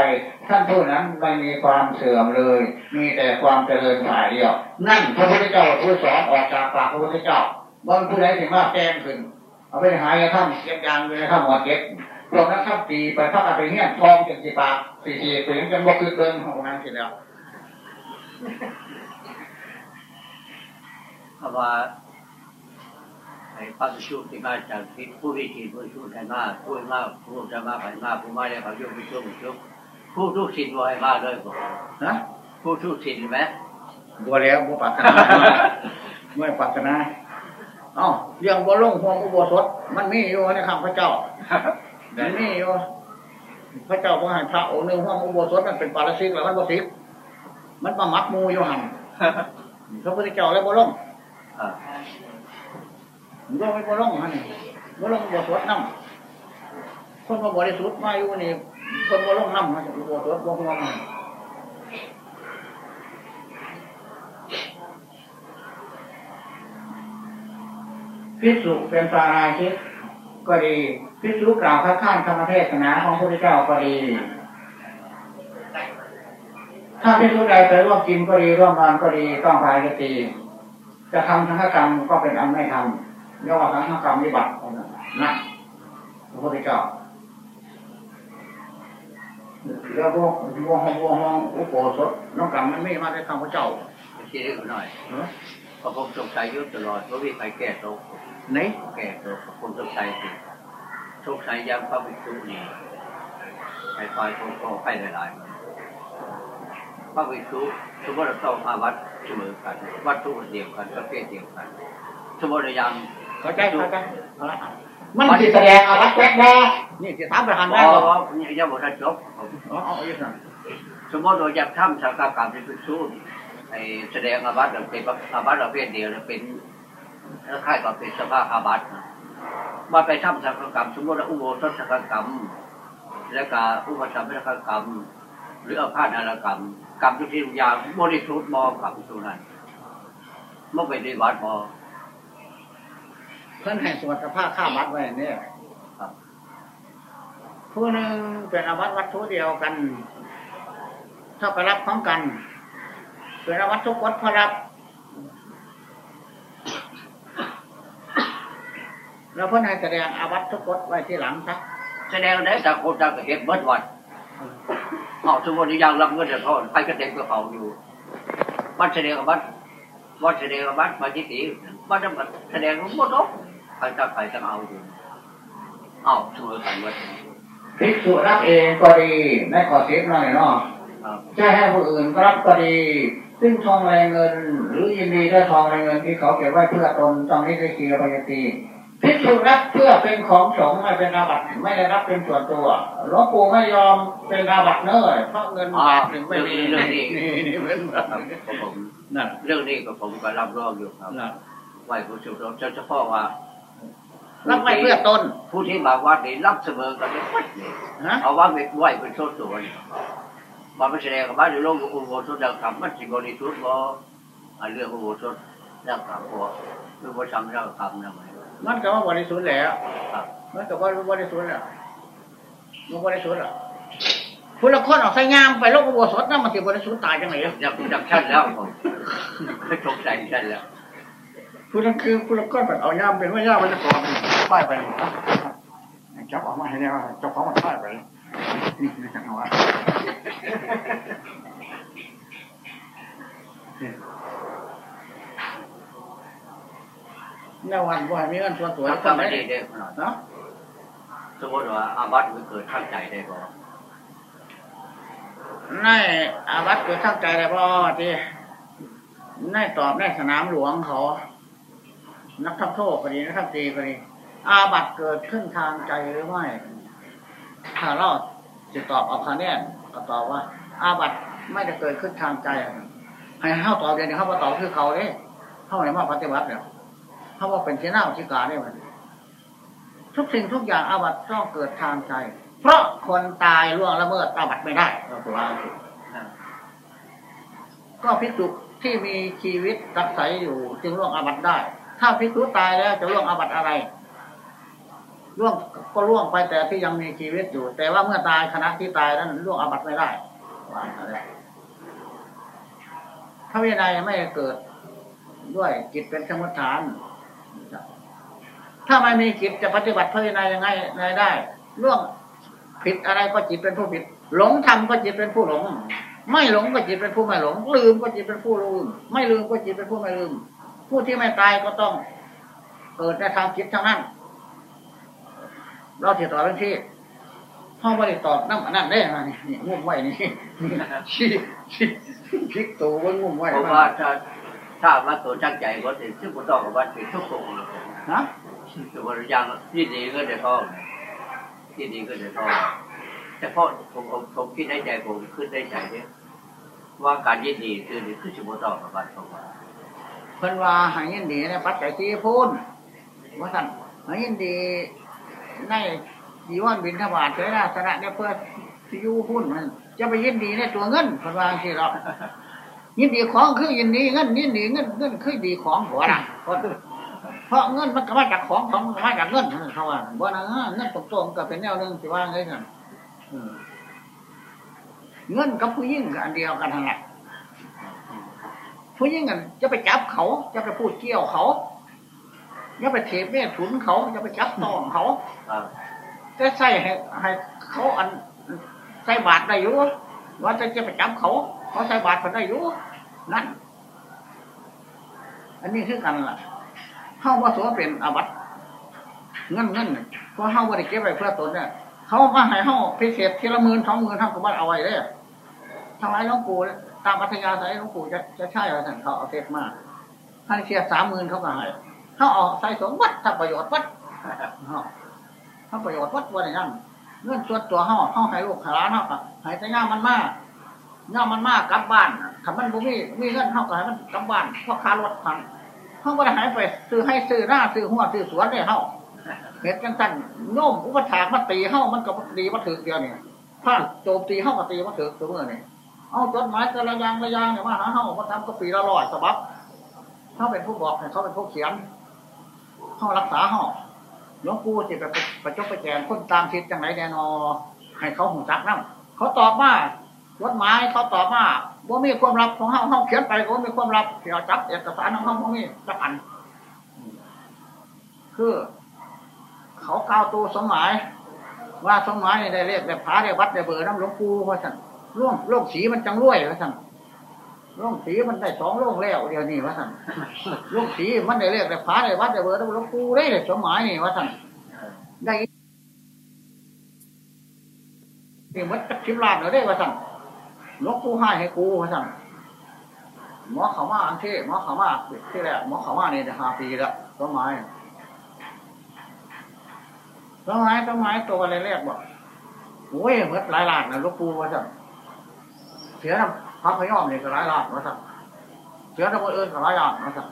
ท่านผู้นั้นไม่มีความเสื่อมเลย มีแต่ความเจริญฝ่ายเดียว นั่นพระพุทธเจ้าผู้สอนออกจากปากพระพุทธเจ้าบางผู้ใดถึงว่าแจ้งขึ้นเอาไปหายในถ้ำเก็บยางอยู่ในหัวเก็บ ตรงนั้นถ้ำตีไปถ้ำไปเงี้ยทองเจ็ดสิบปากสี่สี่ปีนกันบ่คือเกินของนั้นทีแล้วเพราะว่าไอ้พระสุที่มาจากทิศผู้วิจิตผู้ชูกันมากผู้มากผู้จะมากไปมากผู้มาเนี่ยเขายกไปช่วงช่วงผู้ทุกสินบ่ให้มากเลยบอกนะผู้ทุกสินไหมบัวแล้วบัวปากกันไม่ปากกันนะเอ้าเรื่องบัวลงห่วงอุโบสถมันมีอยู่ในคำพระเจ้า มันมีอยู่พระเจ้าพระหันพระองค์หนึ่งห่วงอุโบสถมันเป็นปาราชิกแล้วมันบ่สิกมันมามักมูอยู่หันพระพุทธเจ้าแล้วบัวลงอ่ามันก็ไม่บัวลงฮะนี่บัวลงบัวสดน้ำคนมาบริสุทธิ์มาอยู่นี่คนบัวลงน้ำมาจากบัวสดบัวงงพิสุเป็นปาราชิก ก็ดีพิสุกล่าวคัดค้านธรรมเทศนาของพระพุทธเจ้าก็ดี ถ้าพิสุใดไปร่วมกินก็ดีร่วมนอนก็ดีต้องพายกตีจะทำทั้งกรรมก็เป็นอันไม่ทำเรียกว่าทั้งกรรมวิบัตินะพระพุทธเจ้าแล้วพวกพวกห้องพวกห้องอุปโภสถน้องกรรมมันไม่มาได้ทำพระเจ้าคิดให้หน่อยเออเพราะผมสงสัยอยุ่ตลอดว่าวิใครแก้ตกไห นแก้ตกผมสงสัยสิสงสัยยังพระวิสุนี่ไอ้ไฟโตโตไปหลายๆพระวิสุสมมติเราต้องมาวัดเสมอกัน วัดทุกเดียวกันประเภทเดียวกัน สมมติเรายังเข้าใจเข้าใจเอาละมันสิแสดงอารักแวกแน่นี่สิถามประธานอ๋ได้อบ่ยังบ่ทันจบเอาเอาอีกหน่อยสมมติเราอยากทำสังฆกรรมเป็นพิสูจน์ไอ้แสดงอาบัติเราเป็นอาบัติเราเป็นเดียวเราเป็น คล้ายกับเป็นสภาพอาบัติมาไปทำสังฆกรรม สมมติว่าอุโบสถสังฆกรรม และก็อุปสัมภสังฆกรรม หรืออาพาธนารกรรม กรรมทุกสิ่งทุกอย่างบริสุทธิ์มองกับตัวนั้นเมื่อไปในวัดมอเพิ่นให้สวดสภาพข้าบัตรไว้เนี่ยครับผู้หนึ่งเป็นอาวัตวัตถุเดียวกัน ถ้าไปรับพร้อมกันเป็นอาวัตทุกวัดพอรับ แล้วเพื่อนให้แสดงอาวัตทุกวัดไว้ที่หลังครับแสดงได้แต่คนต่างก็เห็นเบิดวันเอาสมมติอย่างรับเงินเดือนทอนไปก็เต็มกระเป๋าอยู่วัดแสดงกับวัดวัดแสดงกับวัดมาที่ตีวัดจะมาแสดงรู้หมดอกใครจะใครจะเอาอยู่เอาเสมอกันวัดภิกษุรับเองก็ดีในขอเสียหน่อยเนาะครับจะให้ผู้อื่นรับก็ดี ซึ่งทองแรงเงิน หรือยินดีได้ทองแรงเงินที่เขาเก็บไว้เพื่อตนตอนนี้ได้คีรปยตี ภิกษุรับเพื่อเป็นของสงฆ์ไม่เป็นอาบัติไม่ได้รับเป็นส่วนตัวหลวงปู่ไม่ยอมเป็นอาบัติเนอะเพราะเงินบาทหนึ่งไม่มีนี่นี่นี่เป็นแบบครับก็ผมนั่นเรื่องนี้ก็ผมก็รับรองอยู่ครับนั่นไหวผู้ชุมนุมเฉพาะว่ารับไม่เพื่อตนผู้ที่มาวัดนี่รับเสมอกันเลยวัดนี่ฮะเอาว่าไปไหวเป็นโซตัวนี่มาไม่แสดงกับบ้านอยู่โลกอุโบสถดังคำมันสิบริสุทธิ์บ่อันเรื่องอุโบสถดังคำพอหรือว่าทำดังคำนะไห มมันก็ว่าบริสุทธิ์แล้วครับมันก็ว่าบริสุทธิ์แล้วมันบริสุทธิ์แล้วคุณละคนออกใส่ยามไปโลกอุโบสถนั่นมันสิบริสุทธิ์ตายจังไหนอะยังดังชั้นแล้วผมไม่สงสัยชั้นแล้วคุณนั่นคือคุณละก้อนแบบเอาย่ามเป็นว่าย่ามมันจะกรอบป้ายไปจับออกมาให้แน่ว่าเจ้าของมันป้ายไปนี่ไม่สั่งเอาว่า แนววันบ่ให้มีเงินส่วนตัวแล้วก็ไม่ได้ได้ขนาดเนาะสมมติว่าอาบัติมันเกิดข้างใจได้บ่ในอาวัตเกิดทั้งใจได้บ่ที่ในตอบในสนามหลวงเขา นักทำโทษก็ดีนักทำตีก็ดีอาบัตเกิดขึ้นทางใจหรือไม่ถ้าเราจะตอบเอาคะแนนก็ตอบว่า อาบัตไม่ได้เกิดขึ้นทางใจให้เข้าตอบเดียวนี้เขามาตอบคือเขาเนี่ยเข้าไหนมาปฏิบัติเนี่ย เขาว่าเป็นเจ้าหน้าที่การเนี่ยมันทุกสิ่งทุกอย่างอาบัตต้องเกิดทางใจ เพราะคนตายล่วงละเมิดอาบัตไม่ได้เราถือว่าก็พิจุที่มีชีวิตรักษาอยู่ จึงล่วงอาบัตได้ ถ้าพิจุตายแล้วจะล่วงอาบัตอะไรล่วงก็ล่วงไปแต่ที่ยังมีชีวิตอยู่ แต่ว่าเมื่อตายขณะที่ตายนั้นล่วงอาบัตไม่ได้ว่าอะไรพระวินัยไม่เกิดด้วยจิตเป็นสมุทฐาน ถ้าไม่มีจิตจะปฏิบัติพระวินัยยังไงไงได้ล่วงผิดอะไรก็จิตเป็นผู้ผิด หลงทำก็จิตเป็นผู้หลง ไม่หลงก็จิตเป็นผู้ไม่หลง ลืมก็จิตเป็นผู้ลืม ไม่ลืมก็จิตเป็นผู้ไม่ลืม ผู้ที่ไม่ตายก็ต้องเกิดในทางจิตทั้งนั้นเราเถียตอบเรื่องที่ห้องบริตอบนั่งนั่นได้มานี่นี่งุ่มไว้นี่นี่ชี้ชี้พลิกตัวบนงุ่มไว้เพราะมาว่าถ้าถ้ามาตัวตั้งใจก็ถึงซึ่งผมต้องกับวัดเป็นทุกคนฮะ สมมติอย่างที่ดีก็จะท้องที่ดีก็จะท้องแต่เพราะผมผมผมคิดในใจผมขึ้นในใจเนี่ยว่าการยินดีคือนี่คือสมมติต้องกับวัดของว่าเพิ่นว่าหายินดีในปัจจัยที่พูนว่าสั่นหายินดีในจีวรบินทบาทเฉยนะสนะเนี่ยเพื่อที่ยู่พุ่นมันจะไปยินดีในตัวเงินเพิ่นว่าสิหรอกยินดีของคือยินดีเงินยินดีเงินเงินคือดีของหัวนะ เพราะเงินมันก็มาจากของของมันก็มาจากเงินเขาว่าบ่นะเงินตรงๆก็เป็นแนวหนึงสิว่าไงกันเงินกับผู้ยิ่งกันเดียวกันทั้งนั้นผู้ยิ่งกันจะไปจับเขาจะไปพูดเกี่ยวเขาจะไปเทปเมถุนเขาจะไปจับต้องเขาจะใส่ให้ให้เขาอันใส่บาตรได้อยู่ว่าจะจะไปจับเขา เขาใส่บาตรเขาได้อยู่นั่นอันนี้คือกันล่ะ เฮาว่าสัวเป็นอาบัตเงินเงินน่ะเพราะเฮาบ่ได้เก็บไว้เพื่อตนเนี่ยเขามาให้เฮาพิเศษทีละหมื่นสองหมื่นเฮาก็บ่เอาไว้เด้ทำไมหลวงปู่ตามอัธยาศัยหลวงปู่จะจะใช่ว่าท่านเขาเอาเทปมาท่านเสียสามหมื่นเขาก็ให้เขาเอาใส่สมวัดทำประโยชน์วัดเฮาทำประโยชน์วัดว่าอย่างนั้นเงื่อนสวตัวเฮาเฮาให้ลูกให้หลานเฮาก็ให้แต่ย่ามันมากย่ามันมากกลับบ้านถ้ามันบ่มีมีเงินเฮาก็ให้มันกลับบ้านเพราะคารถทัน เฮาบ่ได้ให้ไปซื้อให้ซื้อหน้าซื้อหัวซื้อสวนได้เฮาเฮ็ดจังซั่นโน้มอุปถากมาตีเฮามันก็ดีบ่ถึกเดียวนี่ถ้าโจมตีเฮาก็ตีบ่ถึกตัวมื้อนี่เอาจดหมายแต่ละยางละยางเนี่ยมาหาเฮามาทำก็ปีละร้อยฉบับเขาเป็นผู้บอกเขาเป็นผู้เขียนเขารักษาเฮาหลวงปู่สิไปประจบประแจงคนตามทิศจังไหนแน่นอให้เขาหูจักนั่เขาตอบมาจดหมายเขาตอบมา ว่ามีความลับของเฮาเฮาเขียนไปก็มีความลับเกี่ยวจับเอกสารของเฮาบ่มีจักอัน คือ เขากล่าวตัวสมหมายว่าสมหมายได้เลขได้ผาได้วัดได้เบอร์น้ำหลวงปู่ว่าสั่นร่วงโลกสีมันจังรวยว่าสั่นร่วงสีมันได้สองโลกแล้วเดียวนี่ว่าสั่นโลกสีมันได้เรียกได้ฟ้าได้วัดได้เบอร์ได้หลวงปู่ได้สมหมายนี่ว่าสั่นได้นี่มันจะชิมลาดเหรอได้ว่าสั่น ลวงปู่ให้ให้กูว่าสั่นหมอเขามาอันที่หมอเขามาที่แรกหมอเขามาเนี่ยจะหาปีล้วสมหมายสมหมายสมหมายตัวอะไรเรียกบอกโอ้ยเมื่อหลายล้านนะลูกปูว่าสั่งเสียน้ำพระพยอมเนี่ก็หลายล้านว่าสั่งเสียน้ำคนอื่นก็หลายล้านว่าสั่ง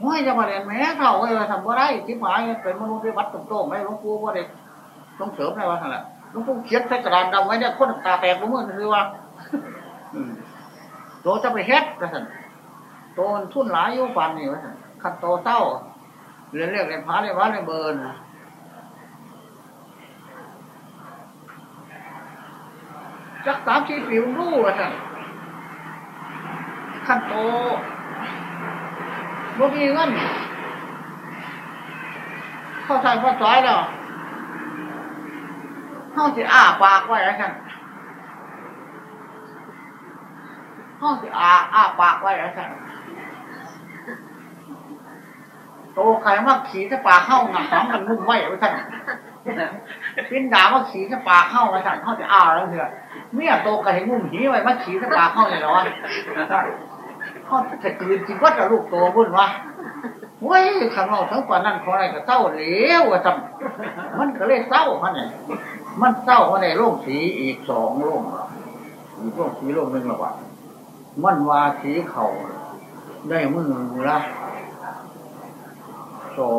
โอ้ยจะมาเรียนแม่เขาเว้ยว่าสั่งว่าได้ทิพหายเป็นมนุษย์ที่วัดตรงๆไมหลูกปูว่าเด็กต้องเสริมได้ว่าสั่งแหละลูกปูเขียนใส่กระดานดำไว้เนี่ยคนตาแตกบ่มือคือว่า โตจะไปเฮ็ดว่าสั่งโตนทุ่นหลายยู่ปันนี่ว่าสั่งขันโตเต้าเรียนเรียกเรียนพาเรียนวัดเรียนเบิร์นจักสามสี่ปีมันรู้ว่าสันขั้นโตบ่มีเงินเข้าใส่ข้อสายแล้วห้องสิอ้าปากไว้แล้วกัน ห้องสิอาอ้าปากไว้แล้วกันโตใครมาขี่สปาเข้าหงหำมันมุ่งไหวไว้ท่านปิ้นดามาขี่สปาเข้าไว้ท่นเข้าจะอ้าแล้วเถอะเมียโตกระเห็นมุ่งหีไว้มาขี่สปาเข้าเลยหรอวะเข้าจะกลืนกินวัดกับลูกโตบุ่นวะเว้ยข้างนอกทั้งกว่านั้นขออะไรก็เศร้าเหลวว่าจำมันก็เลยเศร้ามันเนี่ยมันเศร้ามาในโลกสีอีกสองโลกอีกโลกสีโลกหนึ่งหรอวะ มันวาสีเขาได้มือละสอ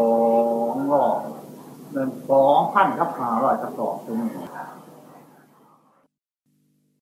งรอบเป็นสองพันกับหาร้อยกระสอบตรงนี้